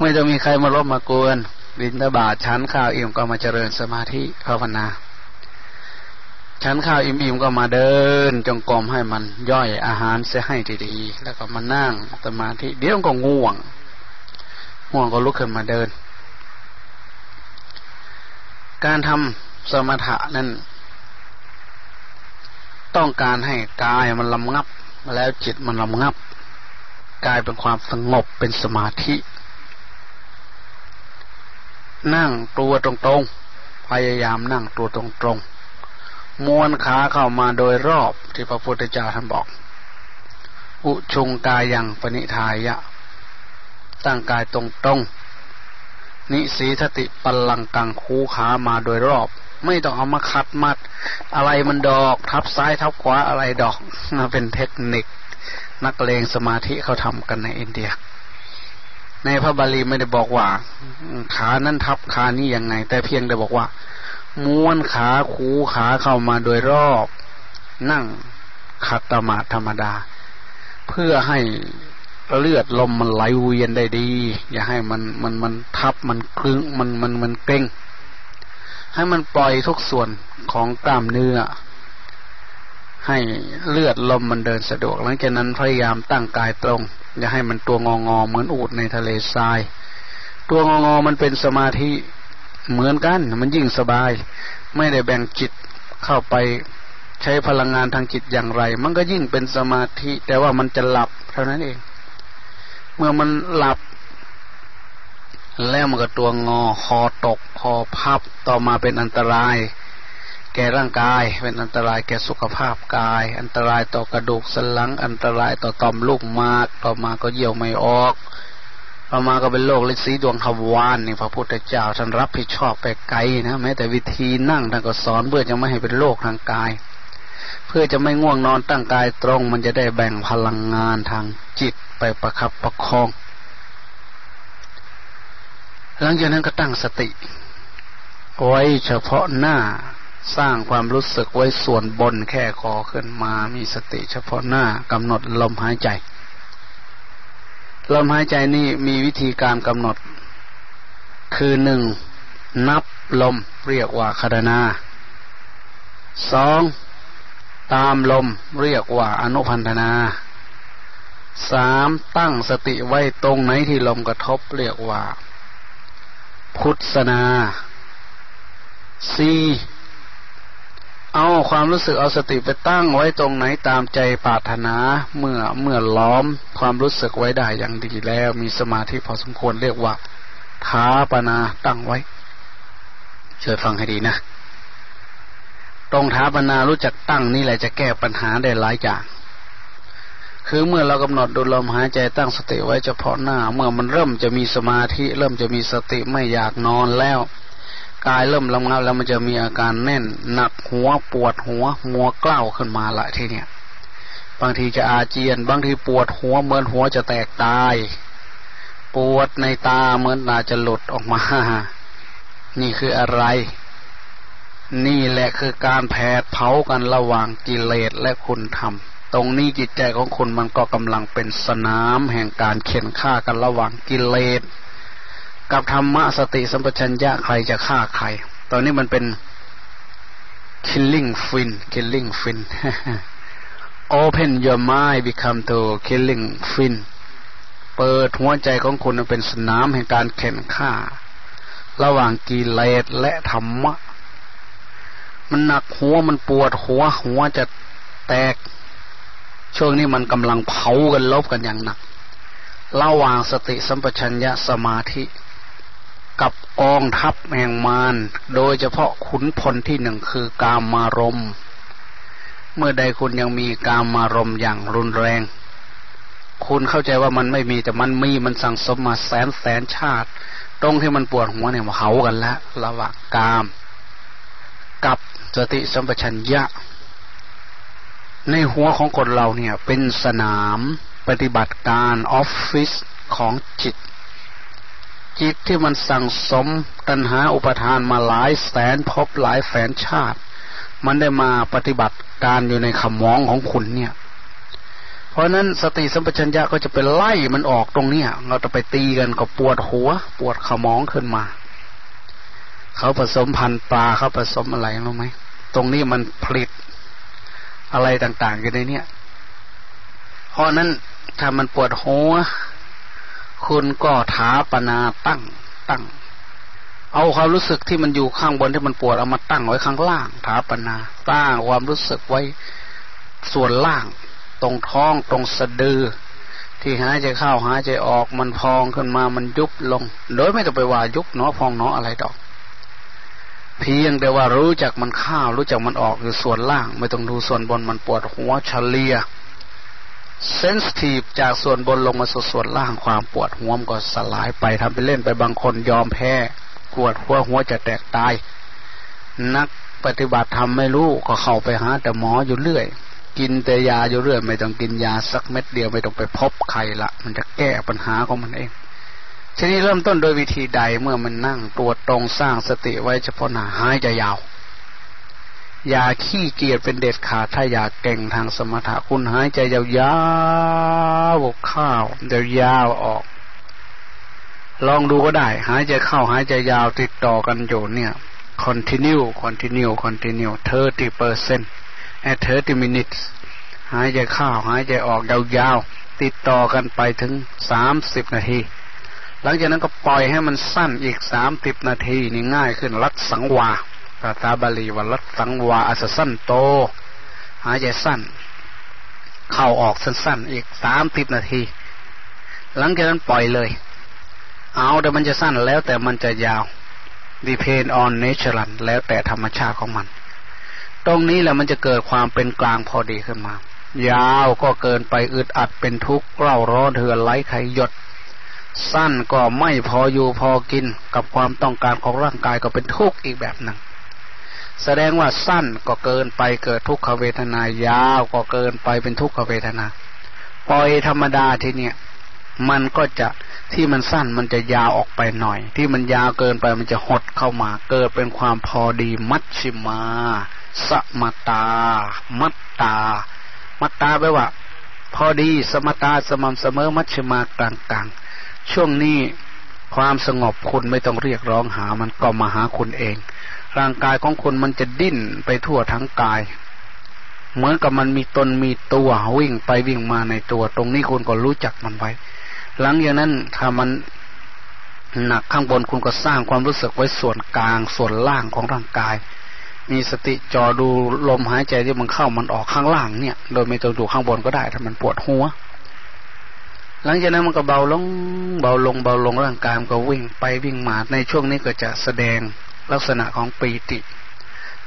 ไม่ต้องมีใครมารบมากวนบินตบาทชั้นข้าวอิ่มก็มาเจริญสมาธิภาวนา ฉันข้าวอิ่มๆก็มาเดิน จงกรมให้มันย่อยอาหารเสียให้ดีๆ แล้วก็มานั่งสมาธิเดี๋ยวก็ง่วง ง่วงก็ลุกขึ้นมาเดิน การทำสมถะนั้นต้องการให้กายมันลำงับ แล้วจิตมันลำงับ กายเป็นความสงบเป็นสมาธิ นั่งตัวตรงๆ พยายามนั่งตัวตรงๆ ม้วนขาเข้ามาโดยรอบที่พระพุทธเจ้าท่านบอก อุชุงกายยังปณิทายะ ตั้งกายตรงๆนิสีทติปลังกังคูขามาโดยรอบ ไม่ต้องเอามาขัดมัด อะไรมันดอก ทับซ้ายทับขวาอะไรดอกเป็นเทคนิค นักเลงสมาธิเขาทำกันในอินเดีย ในพระบาลีไม่ได้บอกว่า ขานั้นทับขานี้ยังไง แต่เพียงแต่บอกว่า ม้วนขาคูขาเข้ามาโดยรอบ นั่งขัดตมาธรรมดา เพื่อให้เลือดลมมันไหลเวียนได้ดี อย่าให้มันมันมันทับมันคลึงมันมันมันเกร็งให้มันปล่อยทุกส่วนของกล้ามเนื้อ ให้เลือดลมมันเดินสะดวกหลังจากนั้นพยายามตั้งกายตรง อย่าให้มันตัวงองอเหมือนอูดในทะเลทราย ตัวงองอมันเป็นสมาธิ เหมือนกัน มันยิ่งสบาย ไม่ได้แบ่งจิตเข้าไปใช้พลังงานทางจิตอย่างไร มันก็ยิ่งเป็นสมาธิ แต่ว่ามันจะหลับเท่านั้นเอง เมื่อมันหลับ แล้วมันก็ตัวงอคอตกคอพับต่อมาเป็นอันตราย แก่ร่างกาย เป็นอันตรายแก่สุขภาพกาย อันตรายต่อกระดูกสันหลัง อันตรายต่อต่อมลูกมาก ต่อมาก็เยี่ยวไม่ออก ต่อมาก็เป็นโรคฤทธิ์สีดวงทวารนี่พระพุทธเจ้าท่านรับผิดชอบไปไกลนะแม้แต่วิธีนั่งท่านก็สอนเพื่อจะไม่ให้เป็นโรคทางกาย เพื่อจะไม่ง่วงนอนตั้งกายตรง มันจะได้แบ่งพลังงานทางจิตไปประคับประคอง หลังจากนั้นก็ตั้งสติ ไว้เฉพาะหน้าสร้างความรู้สึกไว้ส่วนบนแค่คอขึ้นมา มีสติเฉพาะหน้ากำหนดลมหายใจ ลมหายใจนี่มีวิธีการกำหนด คือหนึ่งนับลมเรียกว่าคานาสองตามลมเรียกว่าอนุพันธนาสามตั้งสติไว้ตรงไหนที่ลมกระทบเรียกว่า พุทธนาสี่ เอาความรู้สึกเอาสติไปตั้งไว้ตรงไหนตามใจปรารถนาเมื่อเมื่อล้อมความรู้สึกไว้ได้อย่างดีแล้ว มีสมาธิพอสมควรเรียกว่าท้าปนาตั้งไว้ช่วยฟังให้ดีนะตรงท้าปนารู้จักตั้งนี่แหละจะแก้ปัญหาได้หลายอย่างคือเมื่อเรากำหนดดูลมหายใจตั้งสติไว้เฉพาะหน้า เมื่อมันเริ่มจะมีสมาธิ เริ่มจะมีสติไม่อยากนอนแล้ว กายเริ่มลำงับแล้วมันจะมีอาการแน่น หนักหัวปวดหัว มัวกล้าวขึ้นมาละทีเนี้ยบางทีจะอาเจียน บางทีปวดหัวเหมือนหัวจะแตกตาย ปวดในตาเหมือนตาจะหลุดออกมา นี่คืออะไร นี่แหละคือการแผดเผากันระหว่างกิเลสและคุณธรรม ตรงนี้จิตใจของคุณมันก็กำลังเป็นสนามแห่งการเข็นฆ่ากันระหว่างกิเลส กับธรรมะสติสัมปชัญญะใครจะฆ่าใคร ตอนนี้มันเป็น killing fin killing fin open your mind become to killing fin เปิดหัวใจของคุณเป็นสนามแห่งการแข่งฆ่า ระหว่างกิเลสและธรรมะ มันหนักหัวมันปวดหัวหัวจะแตก ช่วงนี้มันกำลังเผากันลบกันอย่างหนักระหว่างสติสัมปชัญญะสมาธิ กับกองทัพแห่งมารโดยเฉพาะขุนพลที่หนึ่งคือกามารม เมื่อใดคุณยังมีกามารมอย่างรุนแรง คุณเข้าใจว่ามันไม่มีแต่มันมีมันสั่งสมมาแสนแสนชาติ ตรงที่มันปวดหัวเนี่ยเผากันแล้วระหว่างกาม กับสติสัมปชัญญะ ในหัวของคนเราเนี่ยเป็นสนามปฏิบัติการออฟฟิศของจิต จิตที่มันสั่งสมตัณหาอุปทานมาหลายแสนพบหลายแสนชาติ มันได้มาปฏิบัติการอยู่ในขมองของคุณเนี่ย เพราะนั้นสติสัมปชัญญะก็จะไปไล่มันออกตรงเนี้ยเราจะไปตีกันก็ปวดหัว ปวดขมองขึ้นมา เขาผสมพันธุ์ปลาเขาผสมอะไรรู้ไหมตรงนี้มันผลิตอะไรต่างๆอยู่ในเนี้ยเพราะนั้นถ้ามันปวดหัว คุณก็ถาปนาตั้งตั้ง เอาความรู้สึกที่มันอยู่ข้างบนที่มันปวดเอามาตั้งไว้ข้างล่างถาปนาตั้งความรู้สึกไว้ส่วนล่าง ตรงท้องตรงสะดือ ที่หายใจเข้าหายใจออกมันพองขึ้นมามันยุบลง โดยไม่ต้องไปว่ายุบเนาะพองเนาะอะไรดอกเพียงแต่ว่ารู้จักมันเข้ารู้จักมันออกอยู่ส่วนล่าง ไม่ต้องดูส่วนบนมันปวดหัวเฉลีย เซนสทีฟจากส่วนบนลงมาสู่ส่วนล่างความปวดหัวมันก็สลายไปทำไปเล่นไปบางคนยอมแพ้ปวดหัวหัวจะแตกตาย นักปฏิบัติทำไม่รู้ก็เข้าไปหาแต่หมออยู่เรื่อย กินแต่ยาอยู่เรื่อย ไม่ต้องกินยาสักเม็ดเดียวไม่ต้องไปพบใครละมันจะแก้ปัญหาของมันเองทีนี้เริ่มต้นโดยวิธีใดเมื่อมันนั่งตัวตรงสร้างสติไว้เฉพาะหน้าหายใจยาว อย่าขี้เกียจเป็นเด็ดขาดถ้าอยากเก่งทางสมถะคุณหายใจยาวๆเข้าเดี๋ยวยาวออก ลองดูก็ได้ หายใจเข้าหายใจยาวติดต่อกันอยู่เนี่ย continue continue continue 30 percent at 30 minutes หายใจเข้าหายใจออกยาวๆติดต่อกันไปถึงสามสิบนาที หลังจากนั้นก็ปล่อยให้มันสั้นอีกสามสิบนาทีนี่ง่ายขึ้นรัดสังวา ภาษาบาลีว่ารัดสังวาอัสสั้นโต หายใจสั้น เข้าออกสั้นๆ อีกสามสิบนาที หลังจากนั้นปล่อยเลย เอาแต่มันจะสั้นแล้วแต่มันจะยาว depend on nature แล้วแต่ธรรมชาติของมัน ตรงนี้แหละมันจะเกิดความเป็นกลางพอดีขึ้นมา ยาวก็เกินไปอึดอัดเป็นทุกข์เร่าร้อนเถือนไร้ไขหยดสั้นก็ไม่พออยู่พอกินกับความต้องการของร่างกายก็เป็นทุกข์อีกแบบหนึ่ง แสดงว่าสั้นก็เกินไปเกิดทุกขเวทนายาวก็เกินไปเป็นทุกขเวทนา ปล่อยธรรมดาทีเนี้ยมันก็จะที่มันสั้นมันจะยาวออกไปหน่อย ที่มันยาวเกินไปมันจะหดเข้ามา เกิดเป็นความพอดีมัชชิมา สมตา มัตตา มัตตาแปลว่า พอดีสมตาสม่ำเสมอมัชชิมากลางกลางช่วงนี้ความสงบคุณไม่ต้องเรียกร้องหามันก็มาหาคุณเอง ร่างกายของคุณมันจะดิ้นไปทั่วทั้งกาย เหมือนกับมันมีตนมีตัววิ่งไปวิ่งมาในตัว ตรงนี้คุณก็รู้จักมันไว้ หลังจากนั้นถ้ามันหนักข้างบนคุณก็สร้างความรู้สึกไว้ส่วนกลางส่วนล่างของร่างกาย มีสติจอดูลมหายใจที่มันเข้ามันออกข้างล่างเนี่ย โดยไม่ต้องดูข้างบนก็ได้ ถ้ามันปวดหัว หลังจากนั้นมันก็เบาลงเบาลงเบาลงร่างกายมันก็วิ่งไปวิ่งมาในช่วงนี้ก็จะแสดง ลักษณะของปีติ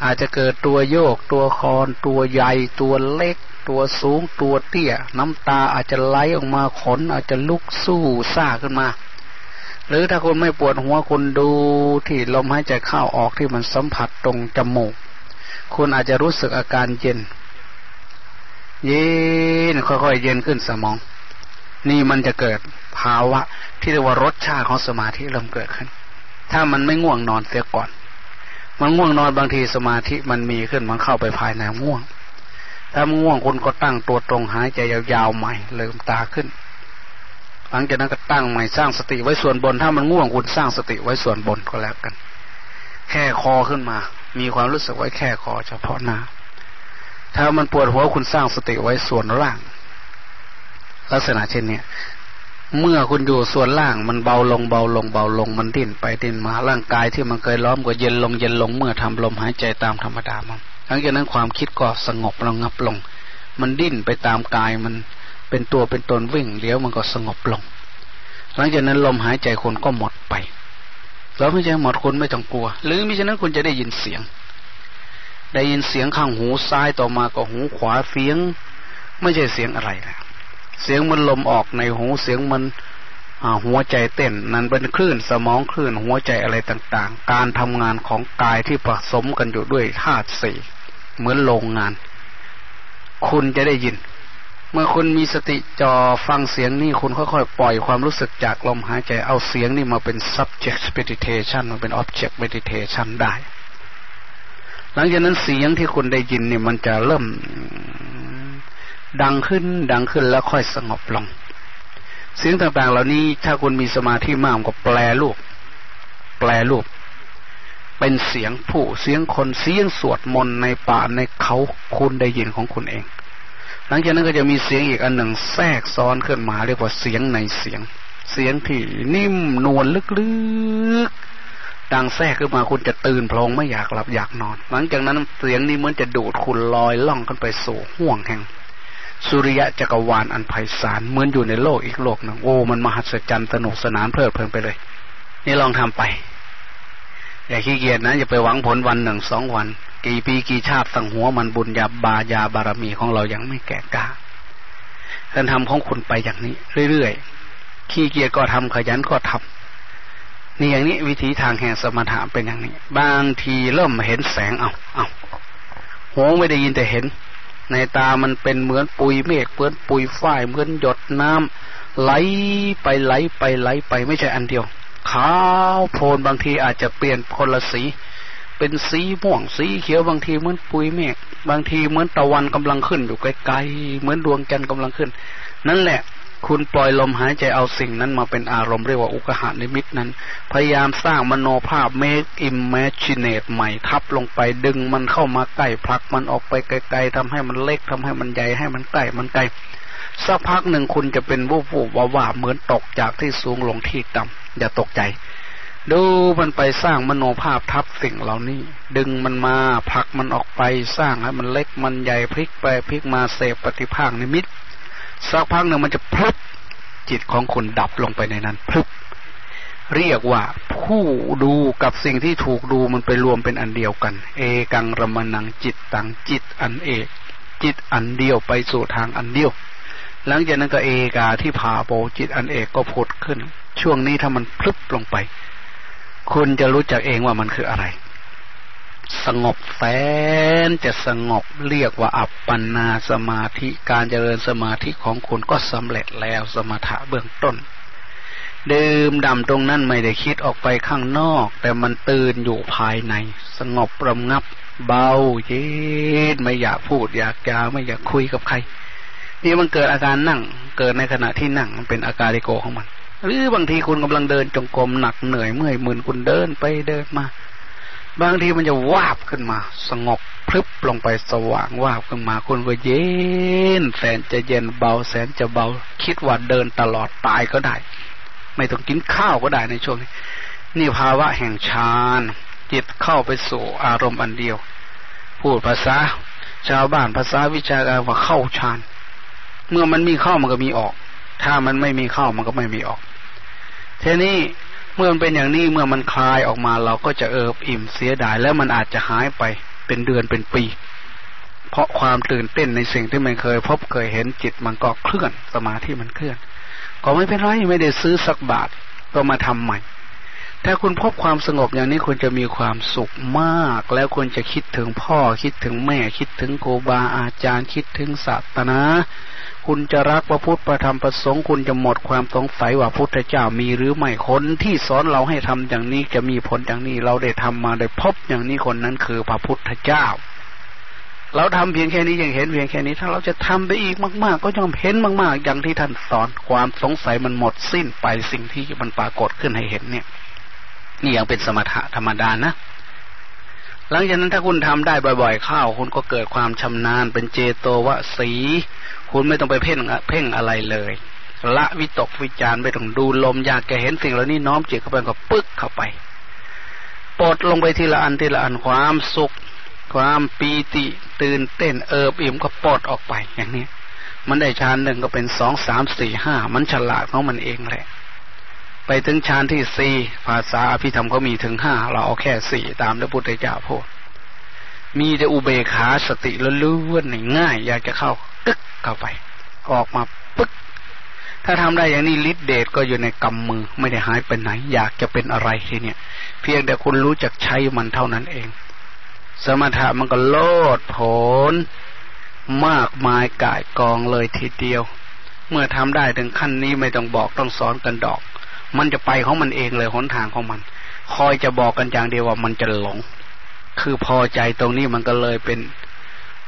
อาจจะเกิดตัวโยก ตัวคอนตัวใหญ่ตัวเล็ก ตัวสูงตัวเตี้ย น้ำตาอาจจะไหลออกมาขน อาจจะลุกสู้ซ่าขึ้นมา หรือถ้าคุณไม่ปวดหัวคุณดูที่ลมหายใจเข้าออกที่มันสัมผัสตรงจมูก คุณอาจจะรู้สึกอาการเย็น เย็นค่อยๆเย็นขึ้นสมอง นี่มันจะเกิดภาวะที่เรียกว่ารสชาติของสมาธิเริ่มเกิดขึ้น ถ้ามันไม่ง่วงนอนเสียก่อน มันง่วงนอนบางทีสมาธิมันมีขึ้นมันเข้าไปภายในง่วง ถ้ามันง่วงคุณก็ตั้งตัวตรงหายใจยาวๆใหม่เลืมตาขึ้น หลังจากนั้นก็ตั้งใหม่สร้างสติไว้ส่วนบน ถ้ามันง่วงคุณสร้างสติไว้ส่วนบนก็แล้วกัน แค่คอขึ้นมา มีความรู้สึกไว้แค่คอเฉพาะหน้า ถ้ามันปวดหัวคุณสร้างสติไว้ส่วนล่าง ลักษณะเช่นนี้ เมื่อคุณอยู่ส่วนล่างมันเบาลงเบาลงเบาลงมันดิ้นไปดิ้นมาร่างกายที่มันเคยล้อมก็เย็นลงเย็นลงเมื่อทำลมหายใจตามธรรมดามันหลังจากนั้นความคิดก็สงบระงับลง มันดิ้นไปตามกายมันเป็นตัวเป็นตนวิ่งเดี๋ยวมันก็สงบลง หลังจากนั้นลมหายใจคนก็หมดไปแล้วไม่ใช่หมดคนไม่ต้องกลัว หรือมิฉะนั้นคุณจะได้ยินเสียง ได้ยินเสียงข้างหูซ้ายต่อมาก็หูขวาเสียง ไม่ใช่เสียงอะไรนะ เสียงมันลมออกในหูเสียงมันหัวใจเต้น นั่นเป็นคลื่นสมองคลื่นหัวใจอะไรต่างๆ การทำงานของกายที่ผสมกันอยู่ด้วยธาตุสี่เหมือนโรงงาน คุณจะได้ยิน เมื่อคุณมีสติจอฟังเสียงนี่คุณค่อยๆ ปล่อยความรู้สึกจากลมหายใจเอาเสียงนี่มาเป็น subject meditation มาเป็น object meditation ได้ หลังจากนั้นเสียงที่คุณได้ยินนี่มันจะเริ่ม ดังขึ้นดังขึ้นแล้วค่อยสงบลง เสียงต่างๆ เหล่านี้ถ้าคุณมีสมาธิมากก็แปลรูป แปลรูป เป็นเสียงผู้เสียงคนเสียงสวดมนต์ในป่าในเขาคุณได้ยินของคุณเอง หลังจากนั้นก็จะมีเสียงอีกอันหนึ่งแทรกซ้อนขึ้นมาเรียกว่าเสียงในเสียง เสียงที่นิ่มนวลลึกๆดังแทรกขึ้นมาคุณจะตื่นพลงไม่อยากหลับอยากนอน หลังจากนั้นเสียงนี้เหมือนจะดูดคุณลอยล่องขึ้นไปสู่ห่วงแห่ง สุริยะจักรวาลอันไพศาลเหมือนอยู่ในโลกอีกโลกหนึ่งโอ้มันมหัศจรรย์สนุกสนานเพลิดเพลินไปเลย นี่ลองทำไป อย่าขี้เกียจนะอย่าไปหวังผลวันหนึ่งสองวัน กี่ปีกี่ชาติสั่งหัวมันบุญญาบายาบารมีของเรายังไม่แก่กล้าท่านทำของคุณไปอย่างนี้ เรื่อยๆขี้เกียจก็ทำขยันก็ทำนี่อย่างนี้วิธีทางแห่งสมถะเป็นอย่างนี้ บางทีเริ่มเห็นแสงเอาเอาหูไม่ได้ยินแต่เห็น ในตามันเป็นเหมือนปุยเมฆเหมือนปุยฝ้ายเหมือนหยดน้ำไหลไปไหลไปไหลไปไม่ใช่อันเดียวขาวโพลนบางทีอาจจะเปลี่ยนคนละสีเป็นสีม่วงสีเขียวบางทีเหมือนปุยเมฆบางทีเหมือนตะวันกำลังขึ้นอยู่ไกลๆเหมือนดวงจันทร์กำลังขึ้น นั่นแหละ คุณปล่อยลมหายใจเอาสิ่งนั้นมาเป็นอารมณ์เรียกว่าอุกหานิมิตนั้น พยายามสร้างมโนภาพ make imaginate ใหม่ทับลงไปดึงมันเข้ามาใกล้ผลักมันออกไปไกลๆทำให้มันเล็กทำให้มันใหญ่ให้มันใกล้มันไกลสักพักหนึ่งคุณจะเป็นวูบวูบว่าว่าเหมือนตกจากที่สูงลงที่ต่ำอย่าตกใจ ดูมันไปสร้างมโนภาพทับสิ่งเหล่านี้ ดึงมันมาผลักมันออกไปสร้างให้มันเล็กมันใหญ่พลิกไปพลิกมาเสพปฏิภาคนิมิต สักพักหนึ่งมันจะพลุบจิตของคุณดับลงไปในนั้นพลุบเรียกว่าผู้ดูกับสิ่งที่ถูกดูมันไปรวมเป็นอันเดียวกัน เอกังระมนังจิตตังจิตอันเอกจิตอันเดียวไปสู่ทางอันเดียว หลังจากนั้นก็เอกาที่ผ่าโปจิตอันเอกก็พุดขึ้น ช่วงนี้ถ้ามันพลึบลงไป คุณจะรู้จักเองว่ามันคืออะไร สงบแสนจะสงบเรียกว่าอัปปนาสมาธิการเจริญสมาธิของคุณก็สำเร็จแล้วสมถะเบื้องต้น ดื่มดำตรงนั้นไม่ได้คิดออกไปข้างนอก แต่มันตื่นอยู่ภายใน สงบประงับ เบาเย็นไม่อยากพูด อยากจาไม่อยากคุยกับใคร นี่มันเกิดอาการนั่ง เกิดในขณะที่นั่งมันเป็นอาการิโกของมัน หรือบางทีคุณกำลังเดินจงกรมหนักเหนื่อยเมื่อยมึนคุณเดินไปเดินมา บางทีมันจะวาบขึ้นมา สงบพลึบลงไปสว่างวาบขึ้นมาคุณก็เย็นแสนจะเย็นเบาแสนจะเบา คิดว่าเดินตลอดตายก็ได้ ไม่ต้องกินข้าวก็ได้ในช่วงนี้ นี่ภาวะแห่งฌานจิตเข้าไปสู่อารมณ์อันเดียว พูดภาษา ชาวบ้านภาษาวิชาการว่าเข้าฌานเมื่อมันมีเข้ามันก็มีออก ถ้ามันไม่มีเข้ามันก็ไม่มีออกทีนี้ เมื่อมันเป็นอย่างนี้เมื่อมันคลายออกมาเราก็จะเอิบอิ่มเสียดาย แล้วมันอาจจะหายไปเป็นเดือนเป็นปี เพราะความตื่นเต้นในสิ่งที่มันเคย พบเคยเห็นจิตมันก็เคลื่อนสมาธิมันเคลื่อน ก็ไม่เป็นไรไม่ได้ซื้อสักบาทก็มาทำใหม่ ถ้าคุณพบความสงบอย่างนี้คุณจะมีความสุขมาก แล้วคุณจะคิดถึงพ่อคิดถึงแม่คิดถึงโกบาอาจารย์คิดถึงศาสนา คุณจะรักพระพุทธประธรรมประสงค์คุณจะหมดความสงสัยว่าพุทธเจ้ามีหรือไม่คนที่สอนเราให้ทำอย่างนี้จะมีผลอย่างนี้เราได้ทำมาได้พบอย่างนี้คนนั้นคือพระพุทธเจ้า เราทำเพียงแค่นี้ยังเห็นเพียงแค่นี้ ถ้าเราจะทำไปอีกมาก ๆ ก็ย่อมเห็นมากๆ อย่างที่ท่านสอนความสงสัยมันหมดสิ้นไปสิ่งที่มันปรากฏขึ้นให้เห็นเนี่ย นี่ยังเป็นสมถะธรรมดานะ หลังจากนั้นถ้าคุณทำได้บ่อยๆเข้า คุณก็เกิดความชำนาญเป็นเจโตวสี คุณไม่ต้องไปเพ่งเพ่งอะไรเลย ละวิตกวิจารไม่ต้องดูลมอยากแกเห็นสิ่งเหล่านี้น้อมจิตเข้าไปก็ปึ๊กเข้าไปปลดลงไปทีละอันทีละอันความสุข ความปีติตื่นเต้นเอิบอิ่มก็ปลดออกไปอย่างนี้มันได้ฌานหนึ่งก็เป็นสองสามสี่ห้ามันฉลาดของมันเองแหละ ไปถึงฌานที่สี่ภาษาอภิธรรมเขามีถึงห้าเราเอาแค่สี่ตามพระพุทธเจ้าพูดมีแต่อุเบขาสติล้วนๆง่าย อยากจะเข้าตึ๊กเข้าไป ออกมาปึ๊ก ถ้าทำได้อย่างนี้ฤทธิเดชก็อยู่ในกำมือไม่ได้หายไปไหน อยากจะเป็นอะไรทีเนี่ย เพียงแต่คุณรู้จักใช้มันเท่านั้นเอง สมถะมันก็โลดผล มากมายกายกองเลยทีเดียว เมื่อทำได้ถึงขั้นนี้ไม่ต้องบอกต้องสอนกันดอก มันจะไปของมันเองเลยหนทางของมัน คอยจะบอกกันอย่างเดียวว่ามันจะหลง คือพอใจตรงนี้มันก็เลยเป็น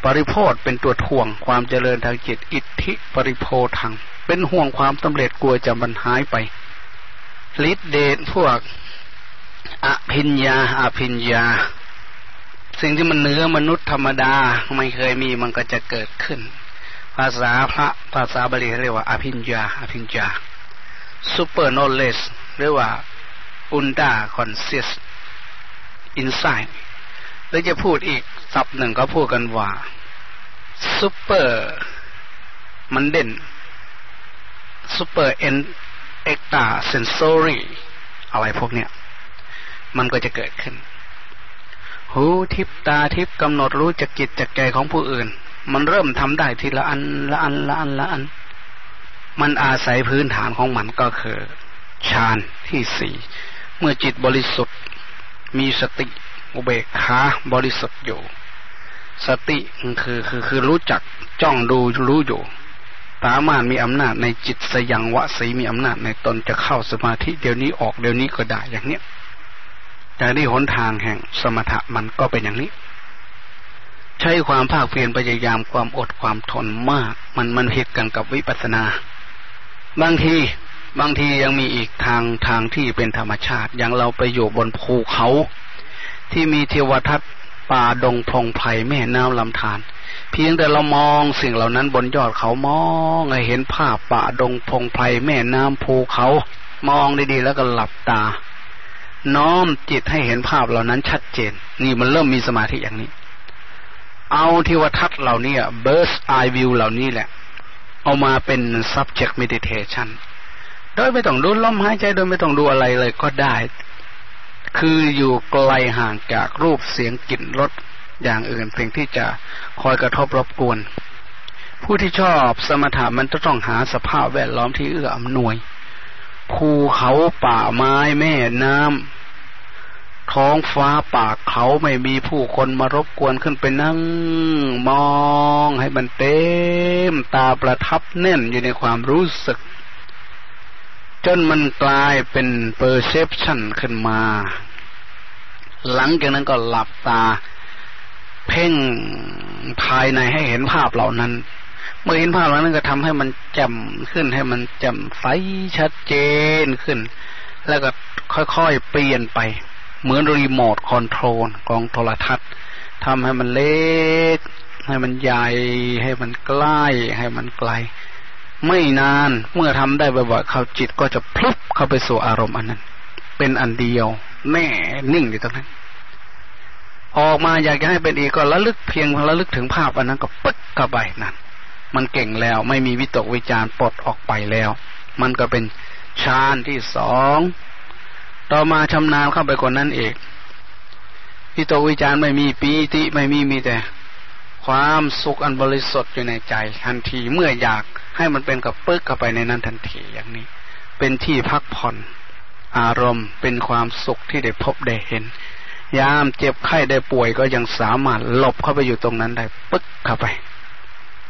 ปริโพธเป็นตัวท่วงความเจริญทางจิต อิทธิปริโพทัง เป็นห่วงความสำเร็จกลัวจะมันหายไปฤทธิเดชพวกอภิญญาอภิญญา สิ่งที่มันเนื้อมนุษย์ธรรมดาไม่เคยมีมันก็จะเกิดขึ้น ภาษาพระภาษาบาลีเรียกว่าอภิญญาอภิญญา ซูเปอร์โนเลสหรือว่าอุนดาคอนซิส inside หรือจะพูดอีกศัพท์หนึ่งก็พูดกันว่า super มันเด่น super e n extra sensory อะไรพวกเนี้ย มันก็จะเกิดขึ้น หูทิพตาทิพกำหนดรู้จักจิตจักใจของผู้อื่น มันเริ่มทำได้ทีละอันละอันละอันละอัน มันอาศัยพื้นฐานของมันก็คือฌานที่สี่เมื่อจิตบริสุทธิ์ มีสติอุเบกขาบริสุทธิ์อยู่ สติคือคือคือรู้จักจ้องดูรู้อยู่สามารถมีอำนาจในจิตสยังวะสีมีอำนาจในตนจะเข้าสมาธิเดี๋ยวนี้ออกเดี๋ยวนี้ก็ได้อย่างเนี้ยแต่ที่หนทางแห่งสมถะมันก็เป็นอย่างนี้ ใช้ความภาคเพียรพยายามความอดความทนมาก มันมันผิดกันกับวิปัสสนา บางทีบางทียังมีอีกทางทางที่เป็นธรรมชาติ อย่างเราไปอยู่บนภูเขา ที่มีเทวทัศน์ป่าดงพงไผ่แม่น้ำลำธารเพียงแต่เรามองสิ่งเหล่านั้นบนยอดเขามองเห็นภาพป่าดงพงไผ่แม่น้ำภูเขา มองดีๆแล้วก็หลับตา น้อมจิตให้เห็นภาพเหล่านั้นชัดเจน นี่มันเริ่มมีสมาธิอย่างนี้ เอาเทวทัศน์เหล่านี้ birth eye view เหล่านี้แหละ เอามาเป็น subject meditation โดยไม่ต้องดูลมหายใจโดยไม่ต้องดูอะไรเลยก็ได้ คืออยู่ไกลห่างจากรูปเสียงกลิ่นรสอย่างอื่นเพียงที่จะคอยกระทบรบกวน ผู้ที่ชอบสมถะมันจะต้องหาสภาพแวดล้อมที่เอื้ออำนวย ภูเขาป่าไม้แม่น้ำ ท้องฟ้าป่าเขาไม่มีผู้คนมารบกวนขึ้นไปนั่ง มองให้มันเต็มตาประทับแน่นอยู่ในความรู้สึก จนมันกลายเป็น perception ขึ้นมา หลังจากนั้นก็หลับตา เพ่งภายในให้เห็นภาพเหล่านั้น เมื่อเห็นภาพเหล่านั้นก็ทำให้มันแจ่มขึ้นให้มันแจ่มใสชัดเจนขึ้น แล้วก็ค่อยๆเปลี่ยนไป เหมือนรีโมทคอนโทรลกองโทรทัศน์ทำให้มันเล็ก ให้มันใหญ่ ให้มันใกล้ ให้มันไกล ไม่นานเมื่อทำได้บ่อยๆเขาจิตก็จะพลุบเข้าไปสู่อารมณ์อันนั้น เป็นอันเดียว แน่นิ่งอยู่ตรงนั้นออกมาอยากจะให้เป็นอีกก็ระลึกเพียงระลึกถึงภาพอันนั้นก็ปึ๊กเข้าไปนั่นมันเก่งแล้วไม่มีวิตกวิจารปลดออกไปแล้ว มันก็เป็นฌานที่สอง ต่อมาชำนาญเข้าไปกว่านั้นเองวิตกวิจารไม่มีปีติไม่มีมีแต่ ความสุขอันบริสุทธิ์อยู่ในใจ ทันทีเมื่ออยากให้มันเป็นกับปึ๊กเข้าไปในนั้นทันทีอย่างนี้ เป็นที่พักผ่อน อารมณ์เป็นความสุขที่ได้พบได้เห็น ยามเจ็บไข้ได้ป่วยก็ยังสามารถหลบเข้าไปอยู่ตรงนั้นได้ปึ๊กเข้าไป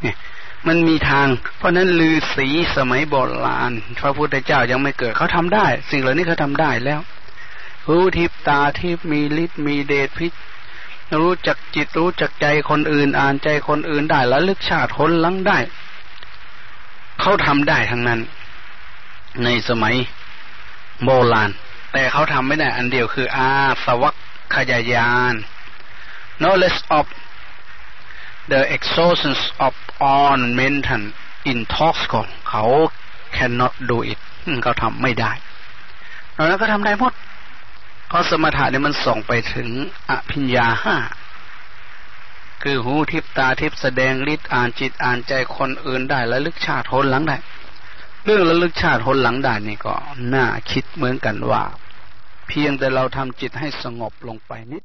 เนี่ย มันมีทาง เพราะนั้นลือสีสมัยโบราณพระพุทธเจ้ายังไม่เกิดเขาทำได้ สิ่งเหล่านี้เขาทาได้แล้วรู้ทิพตาทิพมีฤทธิ์มีเดชพิรู้จักจิตรู้จักใจคนอื่น อ่านใจคนอื่นได้แล้วลึกชาติทนลังได้ เขาทำได้ทั้งนั้น ในสมัยโบราณ แต่เขาทำไม่ได้อันเดียวคืออาสวัคขยายาน knowledge of the exhaustions of all mental intoxicant เขา cannot do it เขาทำไม่ได้แล้วก็ทำได้หมด เพราะสมถะเนี่ยมันส่งไปถึงอภิญญาห้า คือหูทิพตาทิพแสดงฤทธิ์อ่านจิตอ่านใจคนอื่นได้และลึกชาติทนหลังได้ เรื่องระลึกชาติทนหลังได้นี่ก็น่าคิดเหมือนกันว่า เพียงแต่เราทำจิตให้สงบลงไปนิด